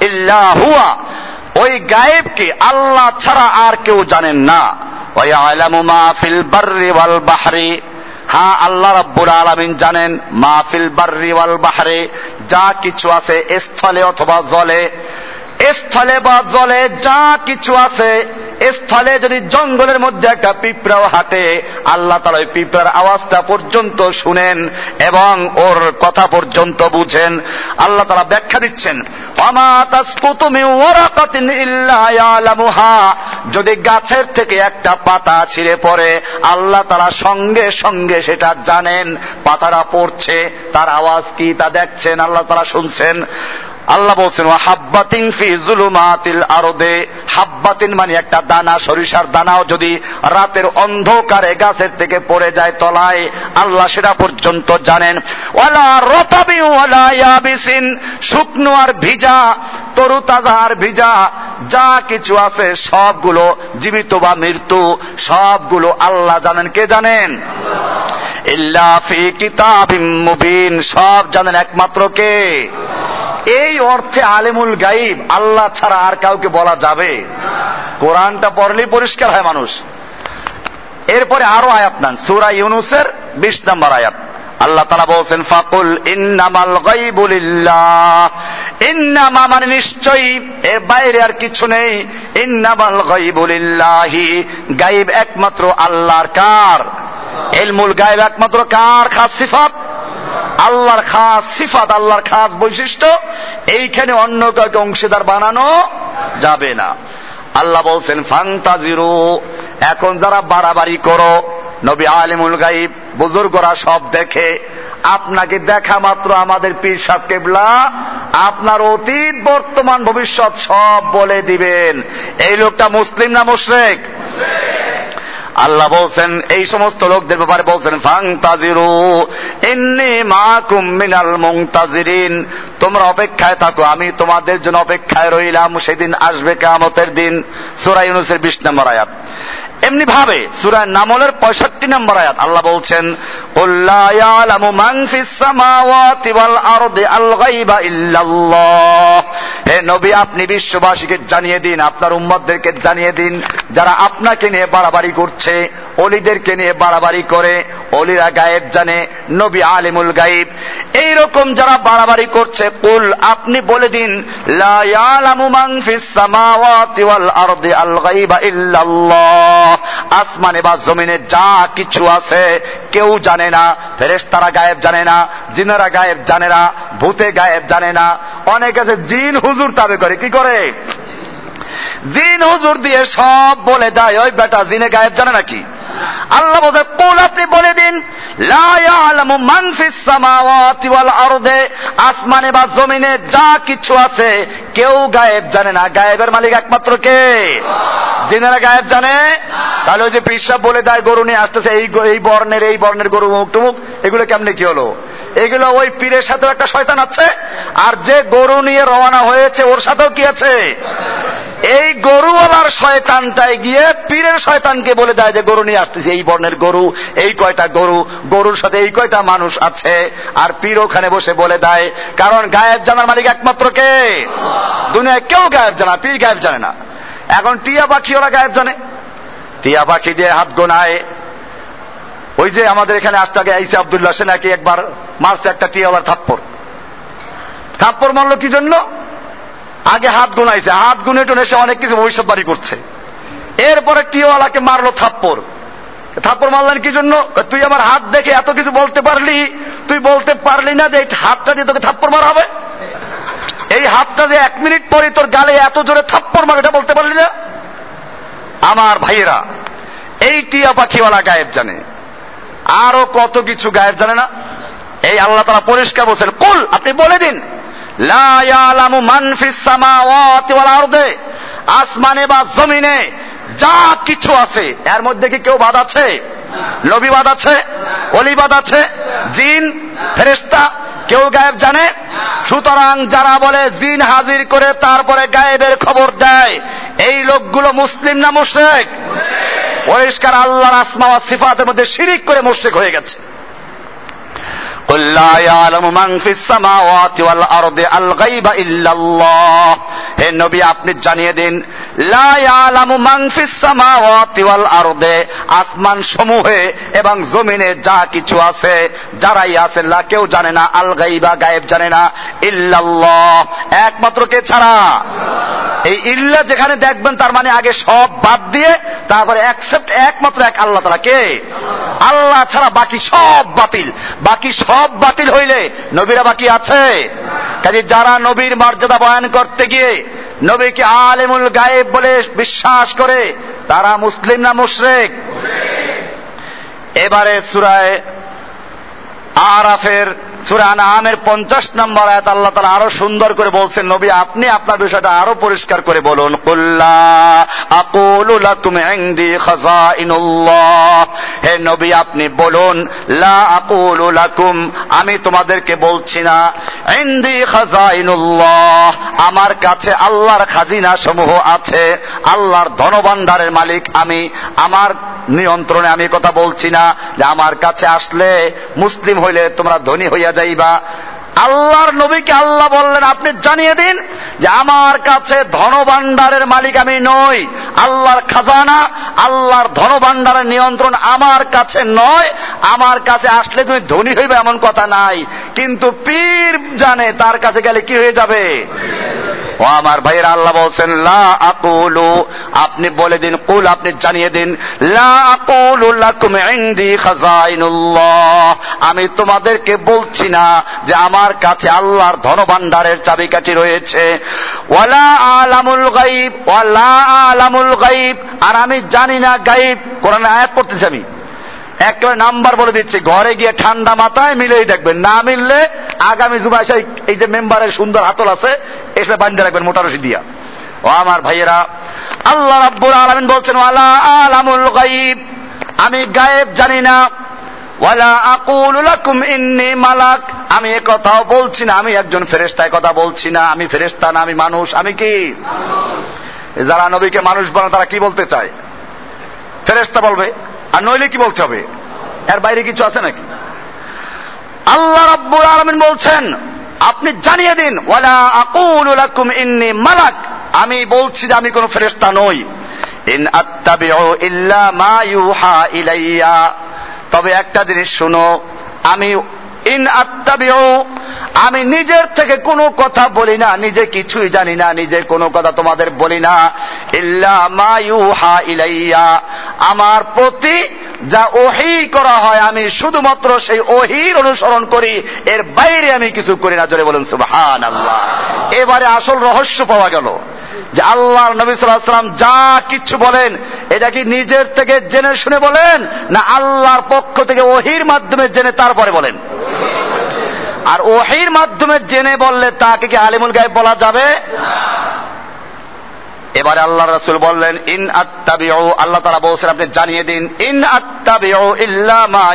ইল্লাহুয়া ওই গায়েবকে আল্লাহ ছাড়া আর কেউ জানেন না। ওই আলামু মা ফিল বাহরি। হ্যাঁ আল্লাহ রাব্বুল আলামিন জানেন মাহফিল বার্রি ওয়াল বাহরে, যা কিছু আছে স্থলে অথবা জলে। স্থলে বা জলে যা কিছু আছে স্থলে যদি জঙ্গলের মধ্যে একটা পিঁপড়াও হাঁটে, আল্লাহ তালা ওই পিঁপড়ার আওয়াজটা পর্যন্ত শুনেন এবং ওর কথা পর্যন্ত বুঝেন। আল্লাহ তালা ব্যাখ্যা দিচ্ছেন যদি গাছের থেকে একটা পাতা ছিঁড়ে পড়ে, আল্লাহ তারা সঙ্গে সঙ্গে সেটা জানেন, পাতাটা পড়ছে, তার আওয়াজ কি তা দেখছেন, আল্লাহ তারা শুনছেন। আল্লাহ বলছেন হাব্বাতিন ফি জুলুমাতিল আরদে। হাব্বাতিন মানে একটা দানা, সরিষার দানাও যদি রাতের অন্ধকারে গাছের থেকে পড়ে যায় তলায়, আল্লাহ সেটা পর্যন্ত জানেন। ওয়ালা রতাবি ওয়ালা ইয়াবিসিন। শুকনো আর ভিজা তরু তাজা আর ভিজা, যা কিছু আছে সবগুলো জীবিত বা মৃত্যু, সবগুলো আল্লাহ জানেন। কে জানেন? ইল্লা ফি কিতাবিম মুবিন। সব জানেন একমাত্র কে? এই অর্থে আলেমুল গাইব, আল্লাহ ছাড়া আর কাউকে বলা যাবে। কোরআনটা পড়লেই পরিষ্কার হয় মানুষ। এরপরে আরও আয়াত নান, সুরা ইউনুসের বিশ নম্বর আয়াত। আল্লাহ তারা বলছেন, ফাকুল ইন্নামাল গাইবুলিল্লাহ ইন্নামা মানে নিশ্চয়ই, এর বাইরে আর কিছু নেই। ইন্নামাল গাইবুলিল্লাহি গাইব একমাত্র আল্লাহর কার। এলমুল গাইব একমাত্র কার? খাস সিফাত। আল্লাহর খাস সিফাত, আল্লাহর খাস বৈশিষ্ট্য, এইখানে অন্য কাউকে অংশীদার বানানো যাবে না। আল্লাহ বলছেন, ফান্তাজিরু, এখন যারা বাড়াবাড়ি করো, নবী আলিমুল গাইব, বুজুর্গরা সব দেখে, আপনাকে দেখা মাত্র আমাদের পীর সাহ কেবলা, আপনার অতীত, বর্তমান, ভবিষ্যৎ সব বলে দিবেন। এই লোকটা মুসলিম না মুশরেক? আল্লাহ বলছেন, এই সমস্ত লোকদের ব্যাপারে বলছেন ফাং তাজিরু ইন্নি মাকুম মিনাল মুংতাজিরিন তোমরা অপেক্ষায় থাকো, আমি তোমাদের জন্য অপেক্ষায় রইলাম, সেদিন আসবে কামতের দিন। সুরাই ইউনুসের বিশ নম্বর আয়াত। এমনি ভাবে সুরায় নামলের পঁয়ষট্টি নম্বর আয়াত, আল্লাহ বলছেন হে নবী, আপনি বিশ্ববাসীকে জানিয়ে দিন, আপনার উম্মদদেরকে জানিয়ে দিন, যারা আপনাকে নিয়ে বাড়াবাড়ি করছে। অলিদেরকে নিয়ে বাড়াবাড়ি করে, অলিরা গায়েব জানে, নবী আলিমুল গাইব এইরকম যারা বাড়াবাড়ি করছে, কুল, আপনি বলে দিন মান আসমানে বা জমিনে যা কিছু আছে, কেউ জানে না, ফেরেশতারা গায়েব জানে না, জিনেরা গায়েব জানে না, ভূতে গায়েব জানে না। অনেক আছে, জিন হুজুর তাবে করে, কি করে? জিন হুজুর দিয়ে সব বলে দেয়, ওই বেটা জিনে গায়েব জানে নাকি? আল্লাহ কুল আপনি বলে দিন মান আসমানে বা জমিনে যা কিছু আছে কেউ গায়েব জানে না। গায়েবের মালিক একমাত্র কে? জিনেরা গায়েব জানে? তাহলে ওই যে পিসাব বলে দেয়, গরু নিয়ে আসতেছে, এই এই বর্ণের এই বর্ণের গরু মুখ টুমুক, এগুলো কেমনে কি হলো? এগুলো ওই পীরের সাথেও একটা শয়তান আছে, আর যে গরু নিয়ে রওনা হয়েছে, ওর সাথেও কি আছে? এই গরুওয়ালার শয়তানটাই গিয়ে পীরের শয়তানকে বলে দেয় যে, গরু নিয়ে আসতেছে, এই বর্ণের গরু, এই কয়টা গরু, গরুর সাথে এই কয়টা মানুষ আছে? আর পীর ওখানে বসে বলে দেয়, কারণ গায়েব জানার মালিক একমাত্র কে? দুনিয়ায় কেউ গায়েব জানা পীর গায়েব জানে না। এখন টিয়া পাখি ওরা গায়েব জানে। টিয়া পাখি দিয়ে হাত গোনায়। ওই যে আমাদের এখানে আসতে আগে আইসে আবদুল্লাহ, সে নাকি একবার মারছে একটা টিয়াওয়ালার থাপ্পর থাপ্পর মারলো কি জন্য? আগে হাত গুনাইছে হাত গুনে টুনে সে অনেক কিছু ভবিষ্যৎবাণী করছে। এরপরে টিওয়ালাকে মারলো থাপ্পর থাপ্পর মারলেন কি জন্য? তুই আমার হাত দেখে এত কিছু বলতে পারলি? তুই বলতে পারলি না যে এই হাতটা দিয়ে তোকে থাপ্পর মারা হবে? এই হাতটা যে এক মিনিট পরে তোর গালে এত জোরে থাপ্পর মারে, এটা বলতে পারলি না? আমার ভাইয়েরা, এই টিয়া পাখিওয়ালা গায়েব জানে। আরও কত কিছু গায়েব জানে না? এই আল্লাহ তারা পরিষ্কার বলছেন, কুল, আপনি বলে দিন। মান আরদে, আসমানে বা জমিনে যা কিছু আছে, এর মধ্যে কি কেউ বাদ আছে? নবীবাদ আছে? অলিবাদ আছে? জিন? ফেরেশতা? কেউ গায়েব জানে? সুতরাং যারা বলে জিন হাজির করে তারপরে গায়েবের খবর দেয়, এই লোকগুলো মুসলিম না মুশরিক? পরিষ্কার আল্লাহর আসমা সিফাতের মধ্যে শিরিক করে মুশরিক হয়ে গেছে। قل لا يعلم من في السماوات والأرض الغيب إلا الله হে নবী আপনি জানিয়ে দিন মান আসমান সমূহে এবং জমিনে যা কিছু আছে, যারাই আছে, লা কেউ জানে না, আল গাইবা গায়েব জানে না, ইল্লাল্লাহ। একমাত্র কে ছাড়া? এই ইল্লা যেখানে দেখবেন, তার মানে আগে সব বাদ দিয়ে, তারপরে অ্যাকসেপ্ট একমাত্র এক আল্লাহ তারা কে? আল্লাহ ছাড়া বাকি সব বাতিল। বাকি সব বাতিল হইলে নবীরা বাকি আছে? কাজে যারা নবীর মর্যাদা বয়ান করতে গিয়ে নবীকে আলেমুল গায়েব বলে বিশ্বাস করে, তারা মুসলিম না মুশরেক? এবারে সুরায় আরাফের সুরান আমের পঞ্চাশ নম্বর আয়াত আল্লাহ তালা আরও সুন্দর করে বলছেন, নবী আপনি আপনার বিষয়টা আরও পরিষ্কার করে বলুন। কুল্লা আকুলু লাকুম ইনদি হে নবী, আপনি বলুন, লা আকুলু লাকুম, আমি তোমাদেরকে বলছি না, ইনদি খাজাইনুল্লাহ, আমার কাছে আল্লাহর খাজিনা সমূহ আছে, আল্লাহর ধনভাণ্ডারের মালিক আমি, আমার নিয়ন্ত্রণে আমি কথা বলছি না, যে আমার কাছে আসলে মুসলিম হইলে তোমরা ধনী হইয়া যাইবা। আল্লাহর নবীকে আল্লাহ বললেন, আপনি জানিয়ে দিন যে আমার কাছে ধনভাণ্ডারের মালিক আমি নই, আল্লাহর খাজানা, আল্লাহর ধনভাণ্ডারের নিয়ন্ত্রণ আমার কাছে নয়, আমার কাছে আসলে তুমি ধনী হইবে এমন কথা নাই। কিন্তু পীর জানে তার কাছে গেলে কি হয়ে যাবে? ও আমার ভাইয়ের আল্লাহ বলছেন, লা আকুলু, আপনি বলে দিন, কুল আপনি জানিয়ে দিন, লা আকুলু লাকুম ইনদি খাজাইনুল্লাহ। আমি তোমাদেরকে বলছি না যে আমার কাছে আল্লাহর ধনভাণ্ডারের চাবিকাঠি রয়েছে। ওয়ালা আলামুল গাইব ওয়ালা আলামুল গাইব আর আমি জানি না গাইব কোরআনে আয়াত পড়তেছি আমি। একেবারে নাম্বার বলে দিচ্ছি ঘরে গিয়ে ঠান্ডা মাথায় মিলেই দেখবেন। না মিললে আগামী জুমায় এই যে মেম্বারের সুন্দর হাতল আছে এসে বান্ধে রাখবেন মোটা রশি দিয়া। ও আমার ভাইয়েরা আল্লাহ রাব্বুল আলামিন বলছেন ওয়ালা আলামুল গাইব আমি গায়েব জানি না। ওয়ালা আকুলু লাকুম ইন্নি মালাক। আমি এ কথাও বলছি না আমি একজন ফেরেশতা কথা বলছি না। আমি ফেরেশতা না আমি মানুষ আমি কি? যারা নবীকে মানুষ বানায় তারা কি বলতে চায়? ফেরেশতা বলবে। আর নইলে কি বলতে হবে? এর বাইরে কিছু আছে নাকি? আল্লাহ রাব্বুল আলামিন বলছেন, আপনি জানিয়ে দিন, ওয়ালা আকুলু লাকুম ইন্নি মালাক। আমি বলছি যে আমি কোন ফেরেশতা নই। ইন আত্তাবিউ ইল্লা মা ইউহা ইলাইয়া। তবে একটা জিনিস শুনো, আমি ইন আত্মাবিউ আমি নিজের থেকে কোনো কথা বলি না, নিজে কিছুই জানি না, নিজে কোনো কথা তোমাদের বলি না। ইল্লা মা ইউহা ইলাইয়া। আমার প্রতি যা ওহি করা হয়, আমি শুধুমাত্র সেই ওহির অনুসরণ করি, এর বাইরে আমি কিছু করি না। জোরে বলুন সুবহান আল্লাহ এবারে আসল রহস্য পাওয়া গেল যে আল্লাহ নবী সাল্লাম যা কিছু বলেন, এটা কি নিজের থেকে জেনে শুনে বলেন, না আল্লাহর পক্ষ থেকে ওহির মাধ্যমে জেনে তারপরে বলেন? আর ওহির মাধ্যমে জেনে বললে তাকে কি আলিমুল গায়েব বলা যাবে? এবারে আল্লাহ রসুল বললেন, ইন আত্তাবিউ, আল্লাহ তারা বলছেন, আপনি জানিয়ে দিন, ইন আত্তাবিউ ইল্লা মা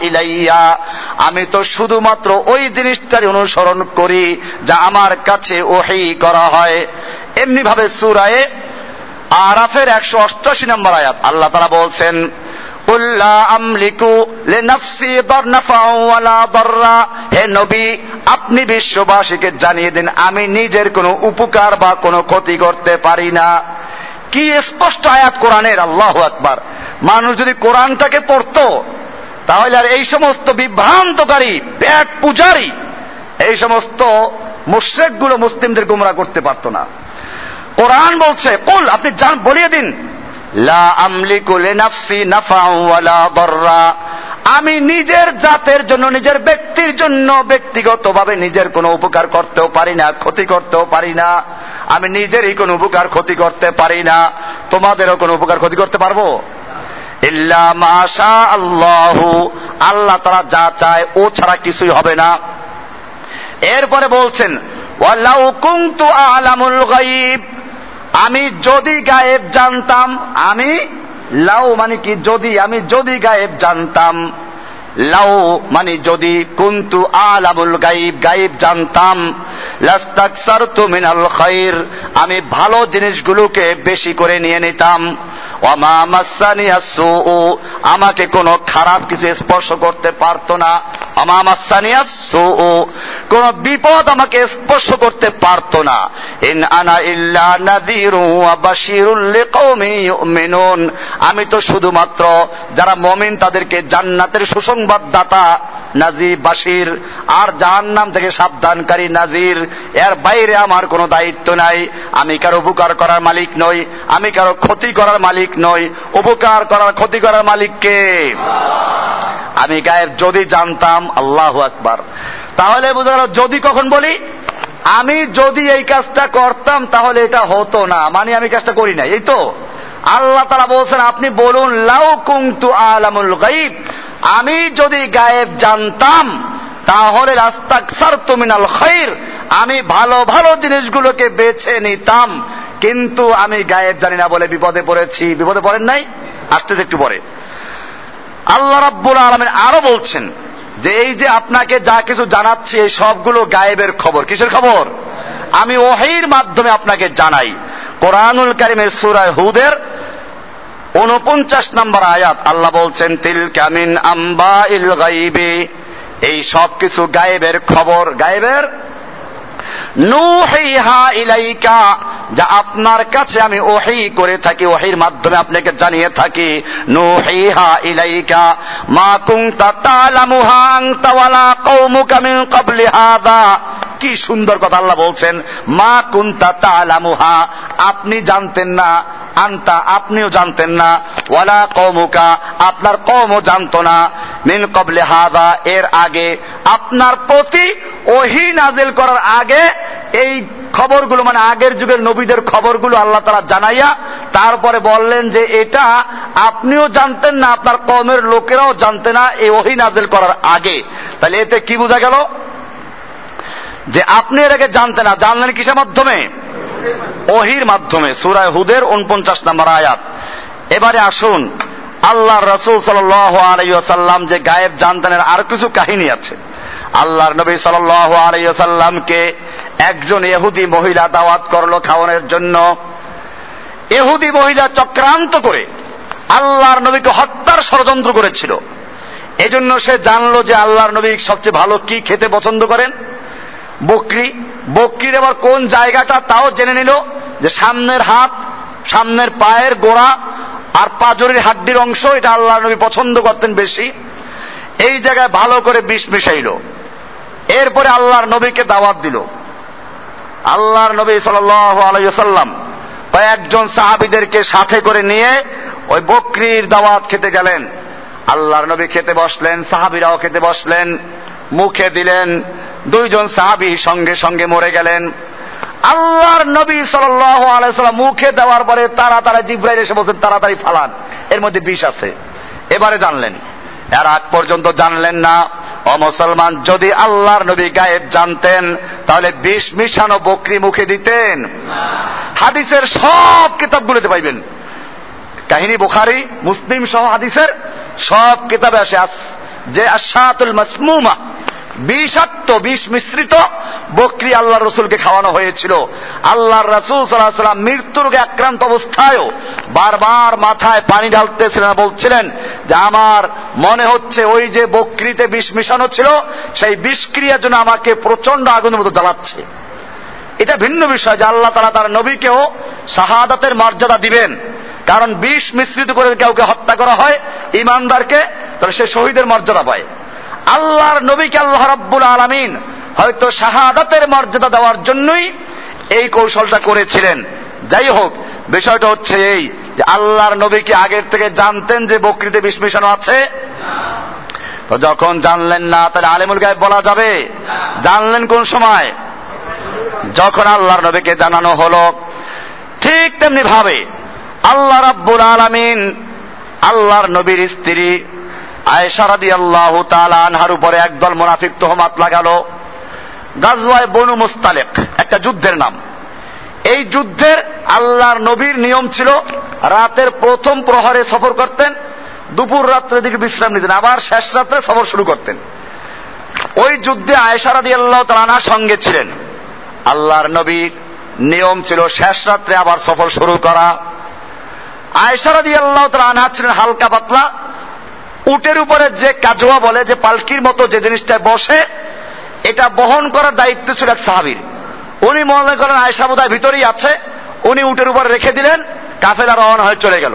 ইলাইয়া, আমি তো শুধুমাত্র ওই জিনিসটারই অনুসরণ করি, যা আমার কাছে ওহি করা হয়। এমনি ভাবে সুরায়ে আরাফের একশো অষ্টাশি নম্বর আয়াত, আল্লাহ তারা বলছেন হে নবী, আপনি বিশ্ববাসীকে জানিয়ে দিন, আমি নিজের কোনো উপকার বা কোনো ক্ষতি করতে পারি না। কি স্পষ্ট আয়াত কোরআনের? আল্লাহ আকবার। মানুষ যদি কোরআনটাকে পড়তো, তাহলে আর এই সমস্ত বিভ্রান্তকারী ব্যাট পূজারি, এই সমস্ত মুশ্রেকগুলো মুসলিমদের গুমরা করতে পারতো না। কোরআন বলছে, কুল, আপনি বলিয়ে দিন লা আমলিকু লিনাফসি নাফাউ ওয়ালা দররা। আমি নিজের জাতের জন্য, নিজের ব্যক্তির জন্য ব্যক্তিগতভাবে নিজের কোনো উপকার করতেও পারি না, ক্ষতি করতেও পারি না। আমি নিজেরই কোনো উপকার, ক্ষতি করতে পারি না। তোমাদেরও কোনো উপকার, ক্ষতি করতে পারব? ইল্লা মাশা আল্লাহু আল্লাহ তারা যা চায়, ও ছাড়া কিছুই হবে না। এরপরে বলছেন, ওয়ালাউ কুনতু আলামুল গায়ব। আমি যদি গায়েব জানতাম, আমি লাউ মানে কি যদি, আমি যদি গায়েব জানতাম। লাউ মানে যদি, কুন্তু আলামুল গাইব গাইব জানতাম। লাস্তাকসারতু মিনাল খাইর, আমি ভালো জিনিসগুলোকে বেশি করে নিয়ে নিতাম। আমাকে কোনো খারাপ কিছু স্পর্শ করতে পারতো না। কোন বিপদ আমাকে স্পর্শ করতে পারতো না। ইন আনা ইল্লা আমি তো শুধুমাত্র যারা মমিন তাদেরকে জান্নাতের সুসংবাদ দাতা নাজির বাসির আর জাহান্নাম থেকে সাবধানকারী নাজির। এর বাইরে আমার কোনো দায়িত্ব নাই। আমি কারও উপকার করার মালিক নই, আমি কারও ক্ষতি করার মালিক নই, উপকার করার, ক্ষতি করার মালিককে আমি গায়েব যদি জানতাম, আল্লাহ আকবার। তাহলে বোঝা যদি কখন বলি? আমি যদি এই কাজটা করতাম, তাহলে এটা হতো না। মানে আমি কাজটা করি না এই তো? আল্লাহ তারা বলছেন, আপনি বলুন, লাউ কুংতু আলামুল গাইব আমি যদি গায়েব জানতাম, তাহলে রাস্তাকসার তুমিনাল খৈর আমি ভালো ভালো জিনিসগুলোকে বেছে নিতাম। কিন্তু আমি গায়েব জানি না বলে বিপদে পড়েছি। বিপদে পড়েন নাই? আসতেছে একটু পরে। আল্লাহ রাব্বুল আলমিন আরও বলছেন যে, এই যে আপনাকে যা কিছু জানাচ্ছি, এই সবগুলো গায়েবের খবর। কিসের খবর? আমি ওহির মাধ্যমে আপনাকে জানাই। কোরআনুল কারিমের সুরায় হুদের উনপঞ্চাশ নম্বর আয়াত আল্লাহ বলছেন তিল কামিন আম্বা ইল গাইবে। এই সব কিছু গায়েবের খবর। গায়েবের নুহিহা ইলাইকা যা আপনার কাছে আমি ওহি করে থাকি ওহির মাধ্যমে আপনাকে জানিয়ে থাকি নুহিহা ইলাইকা মা কুনতা তালামুহা আনতা ওয়ালা কওমুকা মিন ক্বাবলি হাদা কি সুন্দর কথা আল্লাহ বলছেন? মা কুনতা তালামুহা আপনি জানতেন না, আনতা আপনিও জানতেন না, ওয়ালা কৌমুকা আপনার কমও জানতো না। মিন কবলে হাদা এর আগে আপনার প্রতি ওহি নাজিল করার আগে এই খবরগুলো মানে আগের যুগের নবীদের খবরগুলো আল্লাহ তারা জানাইয়া তারপরে বললেন যে এটা আপনিও জানতেন না, আপনার কমের লোকেরাও জানতে না, এই ওহি নাজিল করার আগে। তাহলে এতে কি বোঝা গেল? যে আপনি এর আগে জানতেন না, জানলেন কিসের মাধ্যমে? ওহির মাধ্যমে সুরায় হুদের উনপঞ্চাশ নম্বর আয়াত। এবারে আসুন আল্লাহ রসুল সাল্লাম যে গায়েব জানতেনের আর কিছু কাহিনী আছে। আল্লাহর নবী সাল আলাইসাল্লামকে একজন এহুদি মহিলা দাওয়াত করল খাওয়ানোর জন্য। এহুদি মহিলা চক্রান্ত করে আল্লাহর নবীকে হত্যার ষড়যন্ত্র করেছিল। এজন্য সে জানলো যে আল্লাহর নবী সবচেয়ে ভালো কি খেতে পছন্দ করেন? বকরি, বকরির আবার কোন জায়গাটা তাও জেনে নিল যে সামনের হাত, সামনের পায়ের গোড়া আর পাজরের হাড্ডির অংশ, এটা আল্লাহ নবী পছন্দ করতেন বেশি। এই জায়গায় ভালো করে বিষ মিশাইল। এরপরে আল্লাহর নবীকে দাওয়াত দিল। আল্লাহর নবী সাল্লাম কয়েকজন সাহাবিদেরকে সাথে করে নিয়ে ওই বকরির দাওয়াত খেতে গেলেন। আল্লাহর নবী খেতে বসলেন, সাহাবিরাও খেতে বসলেন, মুখে দিলেন দুইজন সাহাবি সঙ্গে সঙ্গে মরে গেলেন। আল্লাহর নবী সাল্লাম মুখে দেওয়ার পরে তারা তারা জিব্রাইল এসে বলছেন, তাড়াতাড়ি ফালান, এর মধ্যে বিষ আছে। এবারে জানলেন। এর আগ পর্যন্ত জানলেন না। ও মুসলমান, যদি আল্লাহর নবী গায়েব জানতেন, তাহলে বিষ মিশানো বকরি মুখে দিতেন। হাদিসের সব কিতাবগুলোতে পাইবেন। কাহিনী বুখারি, মুসলিম সহ হাদিসের সব কিতাবে আসে যে আশাতুল মাসমুমা। বিষাক্ত বিষ মিশ্রিত বকরি আল্লাহ রসুলকে খাওয়ানো হয়েছিল। আল্লাহর রসুল সাল্লাহ মৃত্যুর আক্রান্ত অবস্থায়ও বারবার মাথায় পানি ঢালতেছিলেন বলছিলেন যে, আমার মনে হচ্ছে ওই যে বকরিতে বিষ মিশানো ছিল, সেই বিষক্রিয়ার জন্য আমাকে প্রচণ্ড আগুনের মতো জ্বালাচ্ছে। এটা ভিন্ন বিষয় যে আল্লাহ তারা তার নবীকেও শাহাদাতের মর্যাদা দিবেন। কারণ বিষ মিশ্রিত করে কাউকে হত্যা করা হয়, ইমানদারকে, তাহলে সে শহীদের মর্যাদা পায়। আল্লাহর নবীকে আল্লাহ রাব্বুল আলমিন হয়তো শাহাদাতের মর্যাদা দেওয়ার জন্যই এই কৌশলটা করেছিলেন। যাই হোক, বিষয়টা হচ্ছে এই যে আল্লাহর নবীকে আগের থেকে জানতেন যে বকরিতে বিষ আছে? তো যখন জানলেন না, তাহলে আলিমুল গায়েব বলা যাবে। জানলেন কোন সময়? যখন আল্লাহর নবীকে জানানো হলো। ঠিক তেমনি ভাবে আল্লাহ রাব্বুল আলমিন আল্লাহর নবীর স্ত্রী আয়সারাদি আল্লাহ আনহার উপরে একদল মোনাফিক তোহমাত লাগালো। গাজওয়ায় বনু মুস্তালেক, একটা যুদ্ধের নাম। এই যুদ্ধের আল্লাহর নবীর নিয়ম ছিল, রাতের প্রথম প্রহরে সফর করতেন, দুপুর রাত্রের দিকে বিশ্রাম নিতেন, আবার শেষ রাত্রে সফর শুরু করতেন। ওই যুদ্ধে আয়সারাদি আল্লাহ তালানার সঙ্গে ছিলেন। আল্লাহর নবীর নিয়ম ছিল, শেষ রাত্রে আবার সফর শুরু করা। আয়সারাদি আল্লাহ তালা ছিলেন হালকা পাতলা উটের উপরে যে কাজোয়া বলে, যে পালকির মতো যে জিনিসটায় বসে, এটা বহন করার দায়িত্ব ছিল এক সাহাবির। উনি মনে করেন আয়সা বোধহয় ভিতরেই আছে। উনি উটের উপরে রেখে দিলেন, কাফেলা রওনা হয়ে চলে গেল।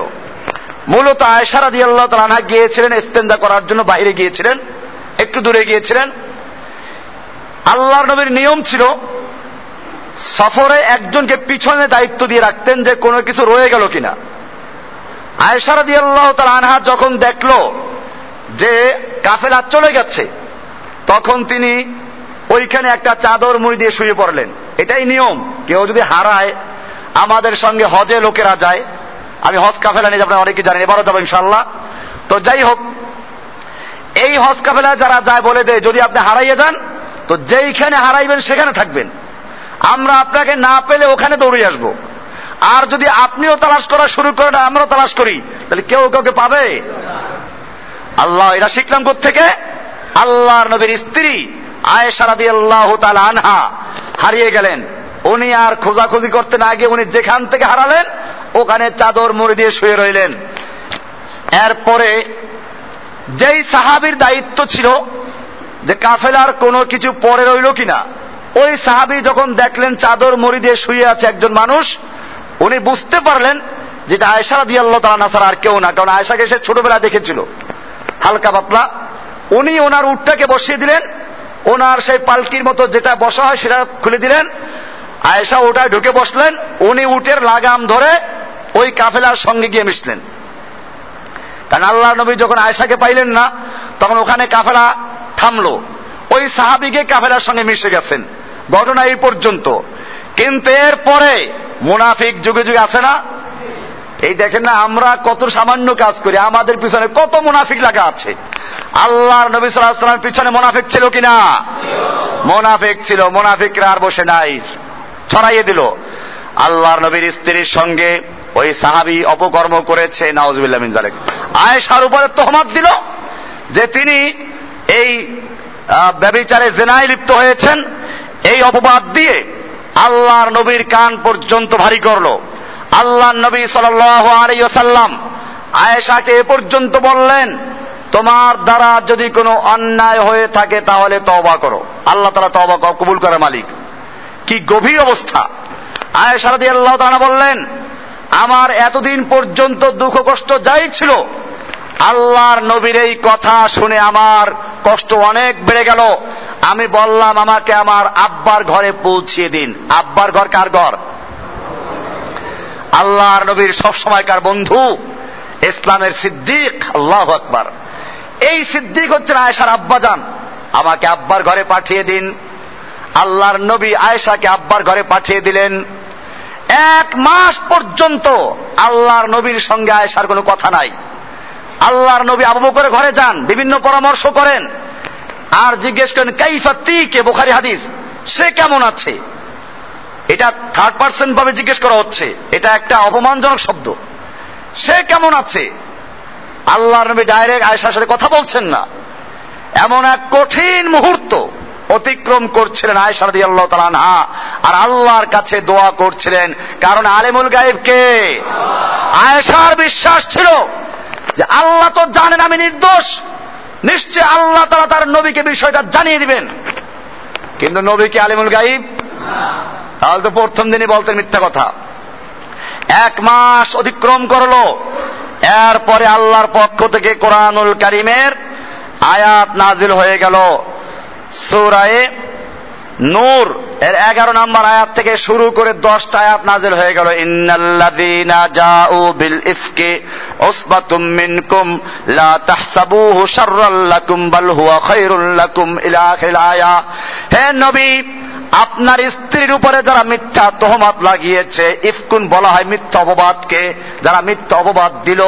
মূলত আয়সারা দিয়ে আল্লাহ তালা গিয়েছিলেন ইস্তেন্দা করার জন্য বাইরে গিয়েছিলেন, একটু দূরে গিয়েছিলেন। আল্লাহর নবীর নিয়ম ছিল, সফরে একজনকে পিছনে দায়িত্ব দিয়ে রাখতেন যে কোনো কিছু রয়ে গেল কিনা। আয়সারা দিয়ে আল্লাহ তার আনহা যখন দেখল যে কাফেলা চলে গেছে, তখন তিনি ওইখানে একটা চাদর মুড়ি দিয়ে শুয়ে পড়লেন। এটাই নিয়ম। কেউ যদি হারায়, আমাদের সঙ্গে হজে লোকেরা যায়। আমি হজ কাফেলা নিয়ে আপনারা অনেকে জানেন, এবারও যাব ইনশাল্লাহ তো যাই হোক, এই হজ কাফেলা যারা যায় বলে দেয়, যদি আপনি হারাইয়ে যান, তো যেইখানে হারাইবেন সেখানে থাকবেন। আমরা আপনাকে না পেলে ওখানে দৌড়ে আসব। আর যদি আপনিও তালাশ করা শুরু করেন, আমরাও তালাশ করি। তাহলে কেউ কাউকে পাবে? আল্লাহ এটা শিখলাম থেকে আল্লাহর নবীর স্ত্রী আয়েশারাদি আল্লাহ আনহা হারিয়ে গেলেন। উনি আর খোঁজাখুঁজি করতে না গিয়ে উনি যেখান থেকে হারালেন, ওখানে চাদর মুড়ি দিয়ে শুয়ে রইলেন। এরপরে যেই সাহাবির দায়িত্ব ছিল যে কাফেলার কোনো কিছু পরে রইল কিনা, ওই সাহাবি যখন দেখলেন চাদর মুড়ি দিয়ে শুয়ে আছে একজন মানুষ, উনি বুঝতে পারলেন যেটা আয়সারা দিয়ে আল্লাহ তালা নাসার আর কেউ না, কারণ আয়সাকে সে ছোটবেলা দেখেছিল। হালকা পাতলা। উনি ওনার উটটাকে বসিয়ে দিলেন। ওনার সেই পাল্টির মতো যেটা বসা হয় সেটা খুলে দিলেন। আয়েশা ওটায় ঢুকে বসলেন। উনি উটের লাগাম ধরে ওই কাফেলার সঙ্গে গিয়ে মিশলেন। কারণ আল্লাহ নবী যখন আয়েশাকে পাইলেন না, তখন ওখানে কাফেলা থামলো। ওই সাহাবিকে কাফেলার সঙ্গে মিশে গেছেন। ঘটনা এই পর্যন্ত। কিন্তু এরপরে মুনাফিক যুগে যুগে আছে না। এই দেখেন না, আমরা কত সামান্য কাজ করি, আমাদের পিছনে কত মুনাফিক লাগা আছে। আল্লাহর নবী সাল্লামের পিছনে মোনাফিক ছিল কিনা? মোনাফিক ছিল, মোনাফিকরা আর বসে নাই। ছড়াইয়ে দিল। আল্লাহর নবীর স্ত্রীর সঙ্গে ওই সাহাবি অপকর্ম করেছে নওয়াজবিল্লাহ জালেক আয়েশার উপরে তহমাত দিল যে তিনি এই ব্যবিচারে জেনায় লিপ্ত হয়েছেন। এই অপবাদ দিয়ে আল্লাহর নবীর কান পর্যন্ত ভারী করল। আল্লাহ নবী সাল্লাম আয়েশাকে এ পর্যন্ত বললেন, তোমার দ্বারা যদি কোনো অন্যায় হয়ে থাকে তাহলে তবা করো। আল্লাহ তারা তবা কবুল করে মালিক। কি গভীর অবস্থা। আয়েশা রাদি আল্লাহ তারা বললেন, আমার এতদিন পর্যন্ত দুঃখ কষ্ট যাই ছিল, আল্লাহর নবীর এই কথা শুনে আমার কষ্ট অনেক বেড়ে গেল। আমি বললাম, আমাকে আমার আব্বার ঘরে পৌঁছিয়ে দিন। আব্বার ঘর কার ঘর? আল্লাহর নবীর সবসময়কার বন্ধু ইসলামের সিদ্দিক, আল্লাহ আকবার। এই সিদ্দিক হচ্ছেন আয়েশার আব্বাজান। আমাকে আব্বার ঘরে পাঠিয়ে দিন। আল্লাহর নবী আয়েশাকে আব্বার ঘরে পাঠিয়ে দিলেন। এক মাস পর্যন্ত আল্লাহর নবীর সঙ্গে আয়েশার কোনো কথা নাই। আল্লাহর নবী আবু বকরের ঘরে যান, বিভিন্ন পরামর্শ করেন। আর জিজ্ঞেস করেন কাইফাতি কে? বোখারি হাদিস। সে কেমন আছে? এটা থার্ড পার্সন ভাবে জিজ্ঞেস করা হচ্ছে। এটা একটা অপমানজনক শব্দ। সে কেমন আছে? আল্লাহর নবী ডাইরেক্ট আয়েশার সাথে কথা বলছেন না। এমন এক কঠিন মুহূর্ত অতিক্রম করছিলেন আয়েশা রাদি আল্লাহ তালানহা আর আল্লাহর কাছে দোয়া করছিলেন। কারণ আলেমুল গায়েবকে আয়েশার বিশ্বাস ছিল যে আল্লাহ তো জানেন আমি নির্দোষ। নিশ্চয় আল্লাহ তারা তার নবীকে বিষয়টা জানিয়ে দিবেন। কিন্তু নবীকে আলিমুল গাইব তাহলে তো প্রথম দিনই বলতেন মিথ্যা কথা। এক মাস অতিক্রম করল। এরপরে আল্লাহর পক্ষ থেকে কোরআনুল কারিমের আয়াত নাজিল হয়ে গেল। সৌরায়ে নূর, এর এগারো নম্বর আয়াত থেকে শুরু করে দশটা আয়াত নাজিল হয়ে গেল। ইন্নাল্লাযীনা জাউ বিল ইফকি উসবাতুম মিনকুম, লা তাহসাবুহু শাররাল লাকুম, বাল হুয়া খায়রুল লাকুম ইলা আখিল আয়া। হে নবী আপনার স্ত্রীর উপরে যারা মিথ্যা তোহমাত লাগিয়েছে, ইফকুন বলা হয় মিথ্যা অপবাদকে, যারা মিথ্যা অপবাদ দিল,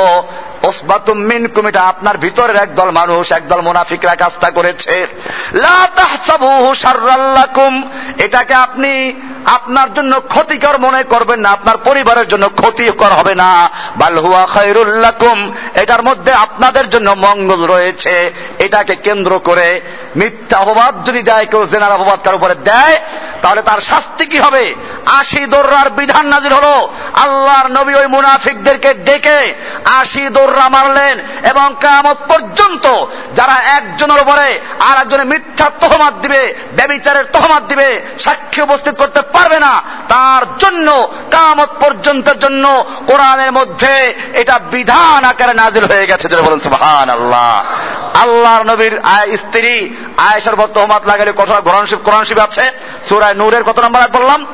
ওসবাতুম মিনকুম আপনার ভিতরের একদল মানুষ, একদল মুনাফিকরা কাজটা করেছে। লা তাহসাবুহু শাররাল্লাকুম এটাকে আপনি আপনার জন্য ক্ষতিকর মনে করবেন না, আপনার পরিবারের জন্য ক্ষতিকর হবে না। বাল হুয়া খায়রুল্লাকুম এটার মধ্যে আপনাদের জন্য মঙ্গল রয়েছে। এটাকে কেন্দ্র করে মিথ্যা অপবাদ যদি দেয়, কেউ জেনার অপবাদ কার উপরে দেয়, তাহলে তার শাস্তি কি হবে? আশি দোর্রার বিধান নাজির হলো। আল্লাহর নবী ওই মুনাফিকদেরকে ডেকে আশি দোর্রা মারলেন এবং কামত পর্যন্ত যারা একজনের উপরে আর একজনের মিথ্যা তহমাত দিবে, ব্যবিচারের তহমাত দিবে, সাক্ষী উপস্থিত করতে পারবে না। তার জন্য, কামত পর্যন্তের জন্য কোরআনের মধ্যে এটা বিধান আকারে নাজিল হয়ে গেছে। যেটা বলেন সুহান আল্লাহ আল্লাহর নবীর স্ত্রী আয়েশার পর হোমাত লাগালে কঠোর কোরআনশিব কোরআন শিব আছে? সুরায় নূরের কত নম্বর বললাম?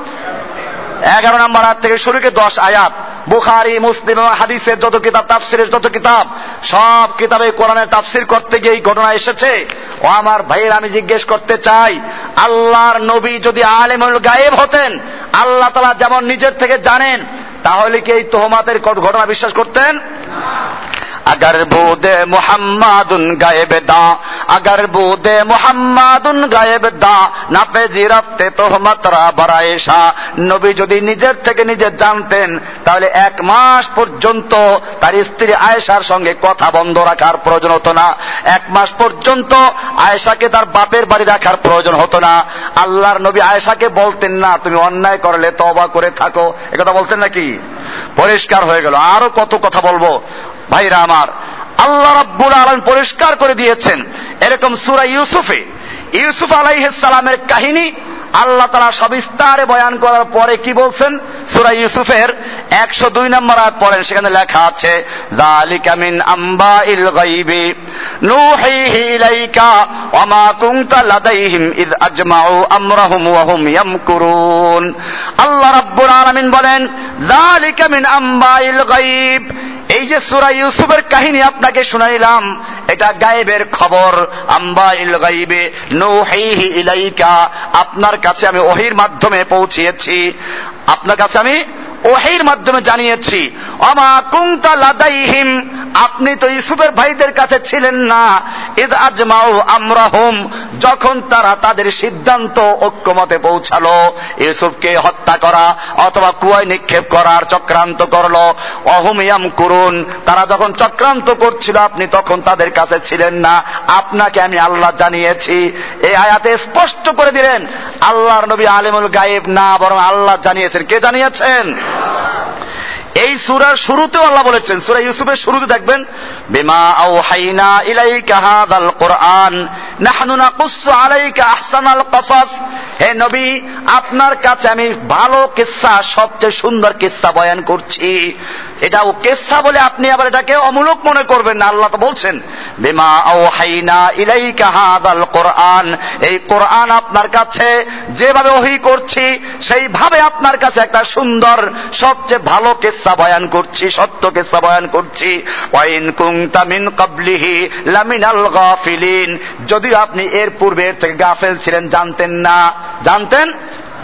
এগারো নম্বর আয়াত থেকে শুরু করে দশ আয়াত। বুখারি, মুসলিম এবং হাদিসের যত কিতাব, তাফসিরের যত কিতাব, সব কিতাবে কোরআনের তাফসির করতে গিয়ে এই ঘটনা এসেছে। ও আমার ভাইয়ের আমি জিজ্ঞেস করতে চাই, আল্লাহর নবী যদি আলেমুল গায়েব হতেন, আল্লাহ তালা যেমন নিজের থেকে জানেন, তাহলে কি এই তোহমাতের ঘটনা বিশ্বাস করতেন? अगर बूदे मोहम्मदुन गायब दा अगर बूदे মোহাম্মাদুন গায়েব দা নাপে জিরাফতে তোহমাতরা বারায়েশা নবী যদি নিজের থেকে নিজে জানতেন তাহলে এক মাস পর্যন্ত তার স্ত্রী আয়েশার সঙ্গে কথা বন্ধ রাখার প্রয়োজন হতো না এক মাস পর্যন্ত আয়েশাকে তার বাপের বাড়ি রাখার প্রয়োজন হতো না আল্লাহর নবী আয়েশাকে বলতেন না তুমি অন্যায় করলে তবা করে থাকো একথা বলতেন নাকি পরিষ্কার হয়ে গেল আরো কত কথা বলবো ভাইরা আমার, আল্লাহ রাব্বুল আলম পরিষ্কার করে দিয়েছেন এরকম সুরা ইউসুফে। ইউসুফ আলাইসালামের কাহিনী আল্লাহ তারা সবিস্তারে বয়ান করার পরে কি বলছেন? সুরা ইউসুফের একশো দুই নম্বর আয়াত পড়েন, সেখানে লেখা আছে, যালিকা মিন আম্বাইল গায়বি, নূহিহি ইলাইকা ওয়া মা কুনতা লাদাইহিম ইয আজমাউ আমরাহুম ওয়া হুম ইয়ামকুরুন। আল্লাহ রাব্বুল আলামিন বলেন, যালিকা মিন আম্বাইল গায়ব এই যে সুরা ইউসুফের কাহিনী আপনাকে শুনাইলাম, এটা গায়েবের খবর। আম্বা ইল গাইবে নৌহিহি ইলাইকা। আপনার কাছে আমি ওহির মাধ্যমে পৌঁছিয়েছি। আপনার কাছে আমি ওহির মাধ্যমে জানিয়েছি। অমা কুংতা লাদাইহিম আপনি তো ইউসুফের ভাইদের কাছে ছিলেন না। ইদ আজমাও আমরা হোম যখন তারা তাদের সিদ্ধান্ত ঐক্যমতে পৌঁছালো, ইউসুফকে হত্যা করা অথবা কুয়ায় নিক্ষেপ করার চক্রান্ত করল। অহুমিয়াম করুন তারা যখন চক্রান্ত করছিল, আপনি তখন তাদের কাছে ছিলেন না। আপনাকে আমি আল্লাহ জানিয়েছি। এই আয়াতে স্পষ্ট করে দিলেন, আল্লাহর নবী আলিমুল গায়েব না, বরং আল্লাহ জানিয়েছেন। কে জানিয়েছেন? এই সুরার শুরুতে আল্লাহ বলেছেন, সুরা ইউসুফের শুরুতে দেখবেন, বিমা আও হাইনা ইলাইকা হাদাল কোরআন, নাহনু নাকুসু আলাইকা আহসানাল কসাস। হে নবী, আপনার কাছে আমি ভালো কিসা, সবচেয়ে সুন্দর কিসা বয়ান করছি। এটা ও কেসা বলে আপনি আবার এটাকে অমূলক মনে করবেন না, আল্লাহ তো বলছেন, বিমা আওহাইনা ইলাইকা হাদাল কোরআন। এই কোরআন আপনার কাছে যেভাবে ওহি করছি, সেইভাবে আপনার কাছে একটা সুন্দর, সবচেয়ে ভালো কেসা বয়ান করছি, সত্য কেসা বয়ান করছি। ওয়াইন কুংতা মিন কাবলিহি লামিনাল গাফিলিন। যদিও আপনি এর পূর্বে এর থেকে গাফেল ছিলেন, জানতেন না। জানতেন?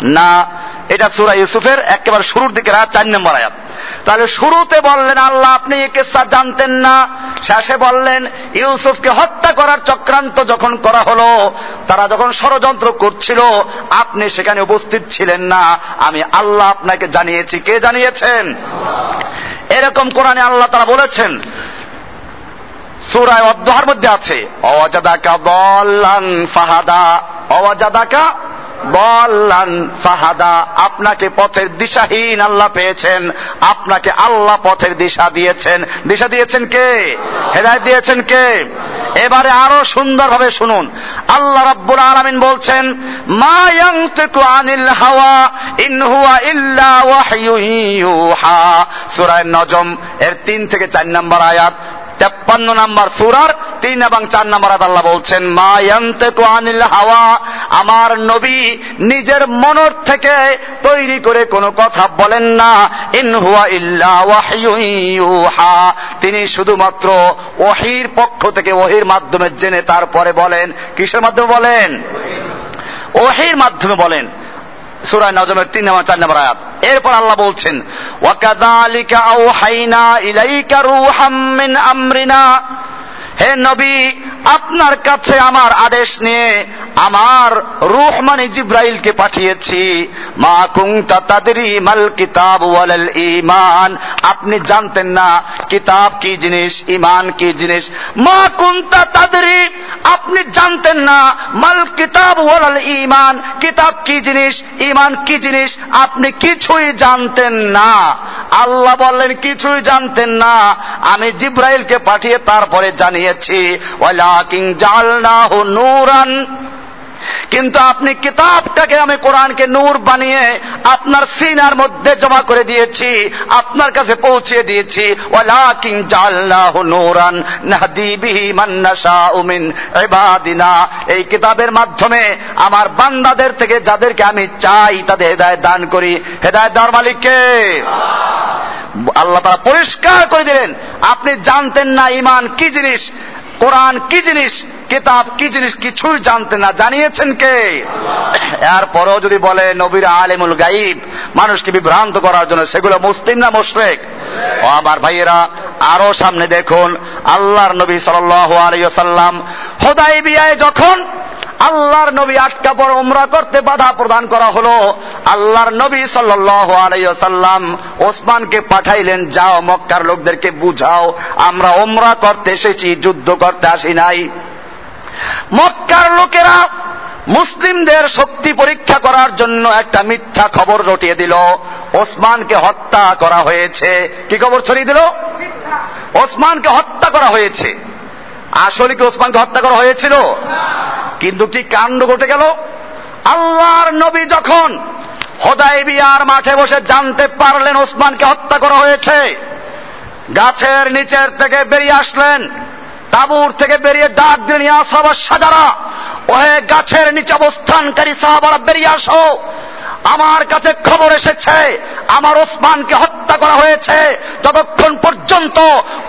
না। এটা সুরা ইউসুফের একেবারে শুরুর দিকে রাত চার নম্বর আয়াত। তাহলে শুরুতে বললেন, আল্লাহ, আপনি এ কেসা জানতেন না। শেষে বললেন, ইউসুফকে হত্যা করার চক্রান্ত যখন করা হলো, তারা যখন ষড়যন্ত্র করছিল, আপনি সেখানে উপস্থিত ছিলেন না। আমি আল্লাহ আপনাকে জানিয়েছি। কে জানিয়েছেন? এরকম কোরআনে আল্লাহ তারা বলেছেন, সুরায় অধ্যহার মধ্যে আছে অজাদাকা দল্লান ফাহাদা অজাদাকা বল্লান ফাহাদা, আপনাকে পথের দিশাহীন আল্লাহ পেয়েছেন, আপনাকে আল্লাহ পথের দিশা দিয়েছেন। দিশা দিয়েছেন কে? হেদায়ত দিয়েছেন কে? এবারে আরও সুন্দরভাবে শুনুন। আল্লাহ রাব্বুল আলামিন বলছেন, মা আনিল হাওয়া, ইন হুয়া ইল্লা ওয়াহয়ুন ইউহা সূরা নজম, এর তিন থেকে চার নম্বর আয়াত তেপ্পান্ন নাম্বার সুরার তিন এবং চার নাম্বার আল্লাহ বলছেন, মা ইয়ান্তেকু আনিল হাওয়া আমার নবী নিজের মনর থেকে তৈরি করে কোনো কথা বলেন না। ইন হুয়া ইল্লা ওয়াহয়ুহা তিনি শুধুমাত্র ওহির পক্ষ থেকে ওহির মাধ্যমে জেনে তারপরে বলেন। কিসের মাধ্যমে বলেন? ওহির মাধ্যমে বলেন। সুরায় নজমের তিন নম্বর চার নম্বর আয়াত। এরপর আল্লাহ বলছেন, ওয়াকাদালিকা আওহাইনা ইলাইকা রুহাম মিন আমরিনা। হে নবী আপনার কাছে আমার আদেশ নিয়ে আমার রুহ মানে জিব্রাইলকে পাঠিয়েছি। মা কুংতা তাদরি মাল কিতাব ইমান আপনি জানতেন না কিতাব কি জিনিস ইমান কি জিনিস। মা কুংতা তাদরি, আপনি জানতেন না মাল কিতাব ওয়ালাল ইমান কিতাব কি জিনিস ইমান কি জিনিস, আপনি কিছুই জানতেন না। আল্লাহ বললেন, কিছুই জানতেন না। আমি জিব্রাইলকে পাঠিয়ে তারপরে জানিয়েছি নূরান। কিন্তু আপনি কিতাবটাকে আমি কোরআনকে নূর বানিয়ে আপনার সিনার মধ্যে জমা করে দিয়েছি, আপনার কাছে পৌঁছে দিয়েছি। ওয়ালাকিন জাল্লাহু নূরান নাহদি বিহি মান নাশাউ মিন ইবাদিনা। এই কিতাবের মাধ্যমে আমার বান্দাদের থেকে যাদেরকে আমি চাই, তাদের হেদায়েত দান করি। হেদায়েত দেওয়ার মালিককে আল্লাহ তারা পরিষ্কার করে দিলেন, আপনি জানতেন না ইমান কি জিনিস। কোরআন কি জিনিস, কিতাব কি জিনিস কিছুই জানতে না। জানিয়েছেন কে? এরপরেও যদি বলে নবীর আলেমুল গাইব, মানুষকে বিভ্রান্ত করার জন্য সেগুলো মুসলিম না মুশরেক? ও আমার ভাইয়েরা, আরও সামনে দেখুন, আল্লাহর নবী সাল আলিয়াল্লাম হোদাই বিয়ায় যখন আল্লাহর নবী আটকা পর উমরা করতে বাধা প্রদান করা হলো। আল্লাহর নবী আলাইসাল্লাম ওসমানকে পাঠাইলেন, যাও মক্কার লোকদেরকে বুঝাও, আমরা ওমরা করতে এসেছি, যুদ্ধ করতে আসি নাই। মক্কার লোকেরা মুসলিমদের শক্তি পরীক্ষা করার জন্য একটা মিথ্যা খবর রটিয়ে দিল। ওসমানকে হত্যা করা হয়েছে। কি খবর ছড়িয়ে দিল? ওসমানকে হত্যা করা হয়েছে। আসলে কি ওসমানকে হত্যা করা হয়েছিল? কিন্তু কি কাণ্ড ঘটে গেল। আল্লাহর নবী যখন হোদাই বিয়ার মাঠে বসে জানতে পারলেন ওসমানকে হত্যা করা হয়েছে, গাছের নিচের থেকে বেরিয়ে আসলেন, তাবুর থেকে বেরিয়ে ডাক দিয়ে নিয়ে সাজারা। ওহে গাছের নিচে অবস্থানকারী সাহাবারা, বেরিয়ে আসো। আমার কাছে খবর এসেছে আমার ওসমানকে হত্যা করা হয়েছে যতক্ষণ পর্যন্ত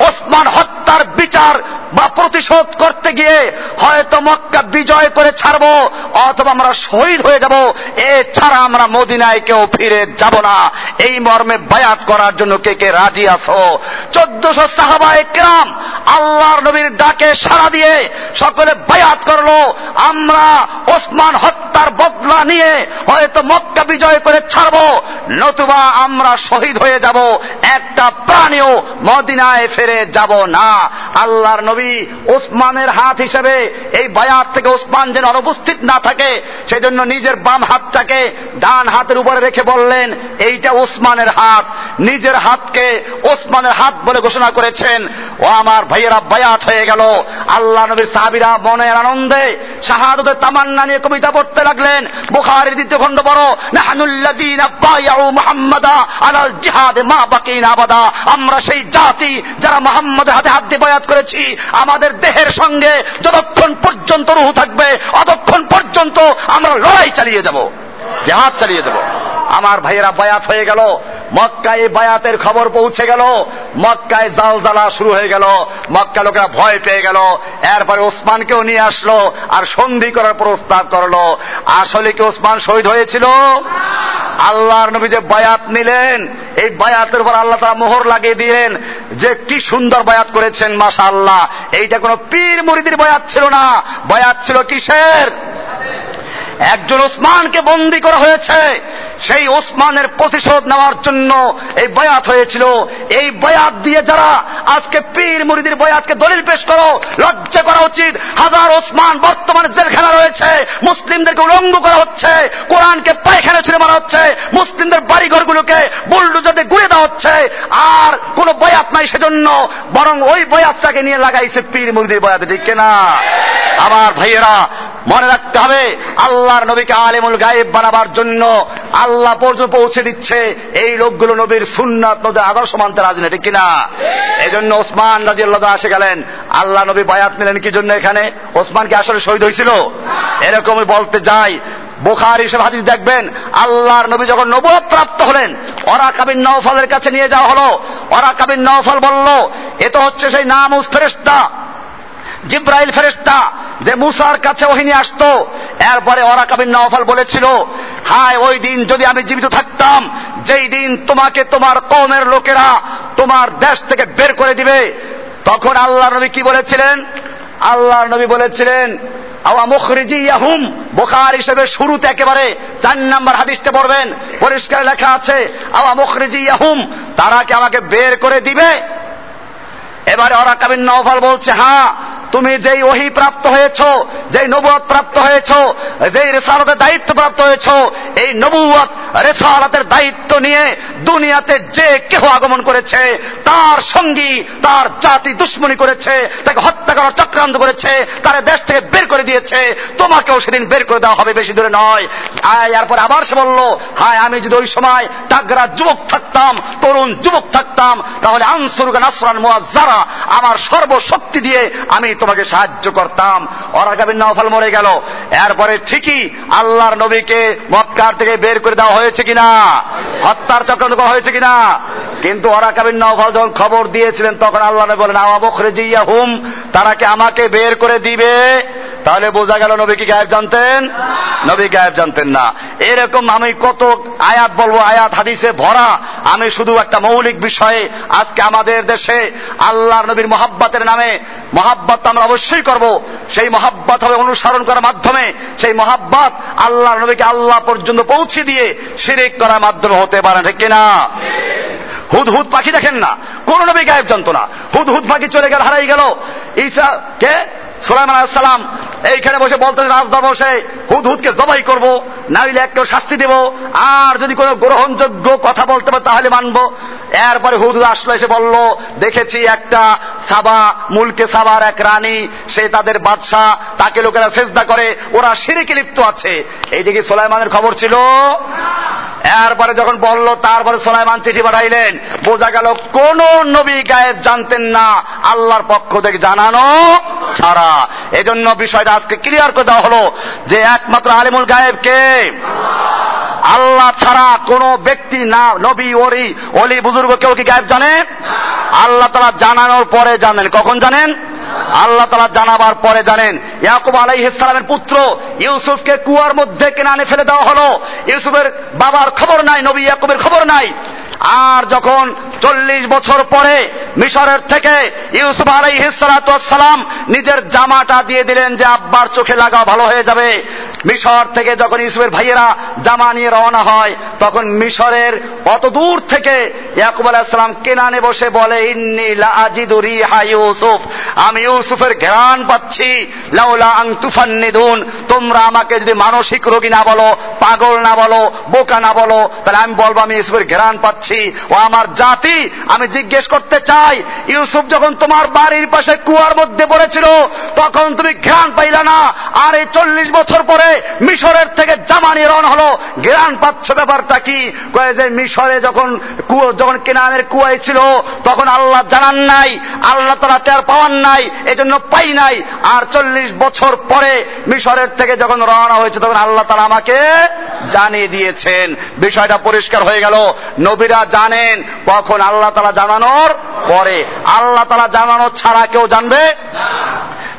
ওসমান হত্যার বিচার বা প্রতিশোধ করতে গিয়ে হয়তো মক্কা বিজয় করে ছাড়ব অথবা আমরা শহীদ হয়ে যাব এছাড়া আমরা মদিনায় কেউ ফিরে যাব না। এই মর্মে বায়াত করার জন্য কে কে রাজি আছো? চোদ্দশো সাহাবায় কেরাম আল্লাহর নবীর ডাকে সাড়া দিয়ে সকলে বায়াত করল, আমরা ওসমান হত্যার বদলা নিয়ে হয়তো মক্কা বিজয় করে ছাড়ব, নতুবা আমরা শহীদ হয়ে যাব, একটা প্রাণীও মদিনায় ফিরে যাব না। আল্লাহর নবী ওসমানের হাত হিসেবে এই বায়াত থেকে ওসমান যেন অনুপস্থিত না থাকে, সেজন্য নিজের বাম হাতটাকে ডান হাতের উপরে রেখে বললেন, এইটা ওসমানের হাত। নিজের হাতকে ওসমানের হাত বলে ঘোষণা করেছেন। ও আমার ভাইয়েরা, বায়াত হয়ে গেল। আল্লাহ নবীর সাহাবিরা মনের আনন্দে শাহাদতের তামান্না নিয়ে কবিতা পড়তে লাগলেন। বুখারীর দ্বিতীয় খণ্ড বড় নাহানুল্লাদিন আব্বাইয়াউ মুহাম্মাদা আলাল জিহাদ মা বাকিনা আবাদা। আমরা সেই জাতি যারা মোহাম্মদ হাতে হাত দিয়ে বয়াত করেছি। আমাদের দেহের সঙ্গে যতক্ষণ পর্যন্ত রুহু থাকবে, অতক্ষণ পর্যন্ত আমরা লড়াই চালিয়ে যাব। জেহাদ চালিয়ে যাব। আমার ভাইয়েরা বায়াত হয়ে গেল। মক্কায় বায়াতের খবর পৌঁছে গেল। মক্কায় জালজালা শুরু হয়ে গেল। মক্কা লোকেরা ভয় পেয়ে গেল। এরপরে ওসমানকেও নিয়ে আসলো আর সন্ধি করার প্রস্তাব করল। আসলে কি ওসমান শহীদ হয়েছিল? আল্লাহর নবী যে বায়াত নিলেন, এই বায়াতের উপর আল্লাহ তারা মোহর লাগিয়ে দিলেন যে কি সুন্দর বায়াত করেছেন মাশা আল্লাহ এইটা কোনো পীর মুরিদির বয়াত ছিল না। বয়াত ছিল কিসের? একজন ওসমানকে বন্দি করা হয়েছে। সেই ওসমানের প্রতিশোধ নেওয়ার জন্য এই বয়াত হয়েছিল। এই বয়াত দিয়ে যারা আজকে পীর মুরিদির বয়াতকে দলিল পেশ করো, লজ্জা করা উচিত। হাজার ওসমান বর্তমানে জেলখানা রয়েছে। মুসলিমদেরকে উলঙ্গ করা হচ্ছে। কোরআনকে পায়খানা ছেড়ে মারা হচ্ছে। মুসলিমদের বাড়িঘরগুলোকে বুলডুজাতে গুড়ে দেওয়া হচ্ছে। আর কোন বয়াত নাই সেজন্য, বরং ওই বয়াতটাকে নিয়ে লাগাইছে পীর মুরিদির বয়াতে, ঠিক কেনা? আমার ভাইয়েরা মনে রাখতে হবে, আল্লাহর নবীকে আলেমুল গায়েব বানাবার জন্য আল্লাহ পর্যন্ত পৌঁছে দিচ্ছে। এই লোকগুলো নবীর সুন্নাত নদীর আদর্শ মানতে রাজি না ঠিক কিনা? এই জন্য ওসমান রাজি আল্লাহ আসে গেলেন, আল্লাহ নবী বায়াত নিলেন কি জন্য এখানে? ওসমান কি আসলে শহীদ হয়েছিল? এরকমই বলতে যাই। বোখার হিসেবে হাদিস দেখবেন, আল্লাহর নবী যখন নবুয়ত প্রাপ্ত হলেন, ওরা কাবিন নওফলের কাছে নিয়ে যাওয়া হলো। ওরা কাবিন নওফল বলল, এ তো হচ্ছে সেই নামুস ফেরেস্তা জিব্রাইল ফেরেস্তা যে মুসার কাছে ওহিনী আসতো। এরপরে ওরা কাবিন নওফল বলেছিল, হায়, ওই দিন যদি আমি জীবিত থাকতাম, যেই দিন তোমাকে তোমার কমের লোকেরা তোমার দেশ থেকে বের করে দিবে। তখন আল্লাহ নবী কি বলেছিলেন? আল্লাহ নবী বলেছিলেন ইয়াহুম বোখার হিসেবে শুরুতে একেবারে চার নাম্বার হাদিসটা পড়বেন। পরিষ্কার লেখা আছে, আওয়া মুখরিজি ইয়াহুম তারা কি আমাকে বের করে দিবে? এবারে ওরা কাবিন নওফাল বলছে হ্যাঁ তুমি যেই ওহি প্রাপ্ত হয়েছ, যেই নবুয়ত প্রাপ্ত হয়েছ, যেই রেসালতের দায়িত্ব প্রাপ্ত হয়েছ, এই নবুয়ত রেসালতের দায়িত্ব নিয়ে দুনিয়াতে যে কেহ আগমন করেছে, তার সঙ্গী, তার জাতি দুশ্মনী করেছে, তাকে হত্যা করার চক্রান্ত করেছে, তার দেশ থেকে বের করে দিয়েছে, তোমাকেও সেদিন বের করে দেওয়া হবে, বেশি দূরে নয়। এরপর আবার সে বলল, হায়, আমি যদি ওই সময় টাগরা যুবক থাকতাম, তরুণ যুবক থাকতাম, তাহলে আনসুরগান আসরান মুয়াজ্জারা আমার সর্বশক্তি দিয়ে আমি তোমাকে সাহায্য করতাম। অরাকাবিন নওফল মরে গেল। এরপরে ঠিকই আল্লাহর নবীকে মক্কার থেকে বের করে দেওয়া হয়েছে কিনা? হত্যার চক্রান্ত করা হয়েছে কিনা? কিন্তু অরাকাবিন নওফল যখন খবর দিয়েছিলেন, তখন আল্লাহ নবী বলেন, আওয়া বখরে জিয়া হুম তারা কি আমাকে বের করে দিবে? তাহলে বোঝা গেল নবী কি গায়েব জানতেন? নবী গায়েব জানতেন না। এরকম আমি কত আয়াত বলব, আয়াত হাদিসে ভরা। আমি শুধু একটা মৌলিক বিষয়ে, আজকে আমাদের দেশে আল্লাহর নবীর মহাব্বাতের নামে মহাব্বাত আমরা অবশ্যই করব। সেই মহাব্বাত হবে অনুসরণ করার মাধ্যমে, সেই মহাব্বাত আল্লাহ নবীকে আল্লাহ পর্যন্ত পৌঁছে দিয়ে শিরিক করার মাধ্যমে হতে পারে, ঠিক কিনা? হুদ হুদ পাখি দেখেন না। কোন নবী গায়েব জানতো না। হুদ হুদ পাখি চলে গেল, হারাই গেল। ঈসা কে? সুলাইমান আলাইসালাম এইখানে বসে বলতেন রাজদা বসে, হুদ হুদকে জবাই করব নাইলে এককেও শাস্তি দেব, আর যদি কোনো গ্রহণযোগ্য কথা বলতে পারে তাহলে মানব। এরপরে হুদ আসলো, এসে বলল, দেখেছি একটা সাবা, মুলকে সাবার এক রানী, সে তাদের বাদশাহ, তাকে লোকেরা চেষ্টা করে, ওরা সিঁড়িকে লিপ্ত আছে। এইটা কি সোলাইমানের খবর ছিল। এরপরে যখন বলল, তারপরে সোলাইমান চিঠি পাঠাইলেন, বোঝা গেল কোন নবী গায়েব জানতেন না, আল্লাহর পক্ষ থেকে জানানো ছাড়া। এজন্য বিষয়টা আজকে ক্লিয়ার করে দেওয়া হলো যে একমাত্র আলিমুল গায়েব কে? আল্লাহ ছাড়া কোন ব্যক্তি না, নবী ওরি অলি বুজুর্গ কেউ কি গায়েব জানে? আল্লাহ তারা জানানোর পরে জানেন। কখন জানেন? আল্লাহ তালা জানাবার পরে জানেন। ইয়াকুব আলাই ইসলামের পুত্র ইউসুফকে কুয়ার মধ্যে কেনে আনে ফেলে দেওয়া হলো। ইউসুফের বাবার খবর নাই, নবী ইয়াকুবের খবর নাই। আর যখন চল্লিশ বছর পরে মিশরের থেকে ইউসুফ আলাই সালাম নিজের জামাটা দিয়ে দিলেন যে, আব্বার চোখে লাগাও ভালো হয়ে যাবে। মিশর থেকে যখন ইউসুফের ভাইয়েরা জামা নিয়ে রওনা হয়, তখন মিশরের অত দূর থেকে ইয়াকুব আলাইসালাম কেনানে বসে বলে, ইন্নি লাজিদু রিহা ইউসুফ, আমি ইউসুফের ঘ্রাণ পাচ্ছি। লাউলা আং তুফান্নিদুন তোমরা আমাকে যদি মানসিক রোগী না বলো, পাগল না বলো, বোকা না বলো, তাহলে আমি বলব আমি ইউসুফের ঘ্রাণ পাচ্ছি। ও আমার জাতি আমি জিজ্ঞেস করতে চাই, ইউসুফ যখন তোমার বাড়ির পাশে কুয়ার মধ্যে পড়েছিল, তখন তুমি ঘ্রাণ পাইলা না, আর এই চল্লিশ বছর পরে মিশরের থেকে জামানি রন হলো। ঘ্রাণ পাচ্ছ ব্যাপারটা কি? কয়ে যে মিশরে যখন কুয়ো, যখন কেনানের কুয়ায় ছিল, তখন আল্লাহ জানান নাই, আল্লাহ তারা টের পাওয়ান নাই, এজন্য পাই নাই। আর চল্লিশ বছর পরে মিশরের থেকে যখন রওনা হয়েছে, তখন আল্লাহ তারা আমাকে জানিয়ে দিয়েছেন। বিষয়টা পরিষ্কার হয়ে গেল। নবীরা জানেন কখন আল্লাহ তালা জানানোর পরে আল্লাহ তালা জানানো ছাড়া কেউ জানবে?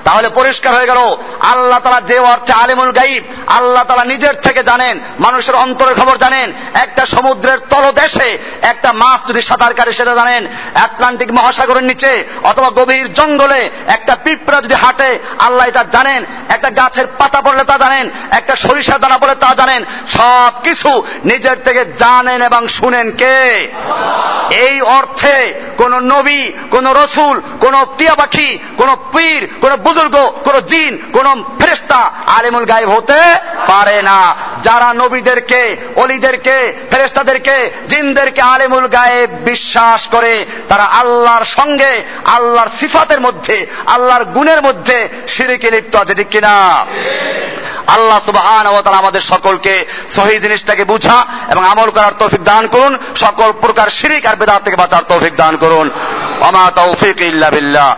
তাহলে পরিষ্কার হয়ে গেল। আল্লাহ তালা যে অর্থে আলিমুল গাইব আল্লাহ তালা নিজের থেকে জানেন, মানুষের অন্তরের খবর জানেন। একটা সমুদ্রের তলদেশে একটা মাছ যদি সাঁতার কাটে, সেটা জানেন, আটলান্টিক মহাসাগরের নিচে অথবা গভীর জঙ্গলে একটা পিঁপড়া যদি হাঁটে, আল্লাহ এটা জানেন। একটা গাছের পাতা পড়লে তা জানেন, একটা সরিষার দানা পড়লে তা জানেন। সব কিছু নিজের থেকে জানেন এবং শুনেন কে? এই অর্থে কোন নবী, কোন রসুল, কোন টিয়া পাখি, কোন পীর, কোন বুজুর্গ কোন জিন কোন ফেরেস্তা আলিমুল গায়েব হতে পারে না যারা নবীদেরকে অলিদেরকে ফেরেস্তাদেরকে জিনদেরকে আলিমুল গায়েব বিশ্বাস করে তারা আল্লাহর সঙ্গে, আল্লাহর সিফাতের মধ্যে, আল্লাহর গুণের মধ্যে সিরিকে লিপ্ত আছে, ঠিক কিনা? আল্লাহ সুবহান তাআলা আমাদের সকলকে সহি জিনিসটাকে বুঝা এবং আমল করার তৌফিক দান করুন। সকল প্রকার শিরিক আর বেদাত থেকে বাঁচার তৌফিক দান করুন। ওমা তৌফিক ইল্লা বিল্লাহ।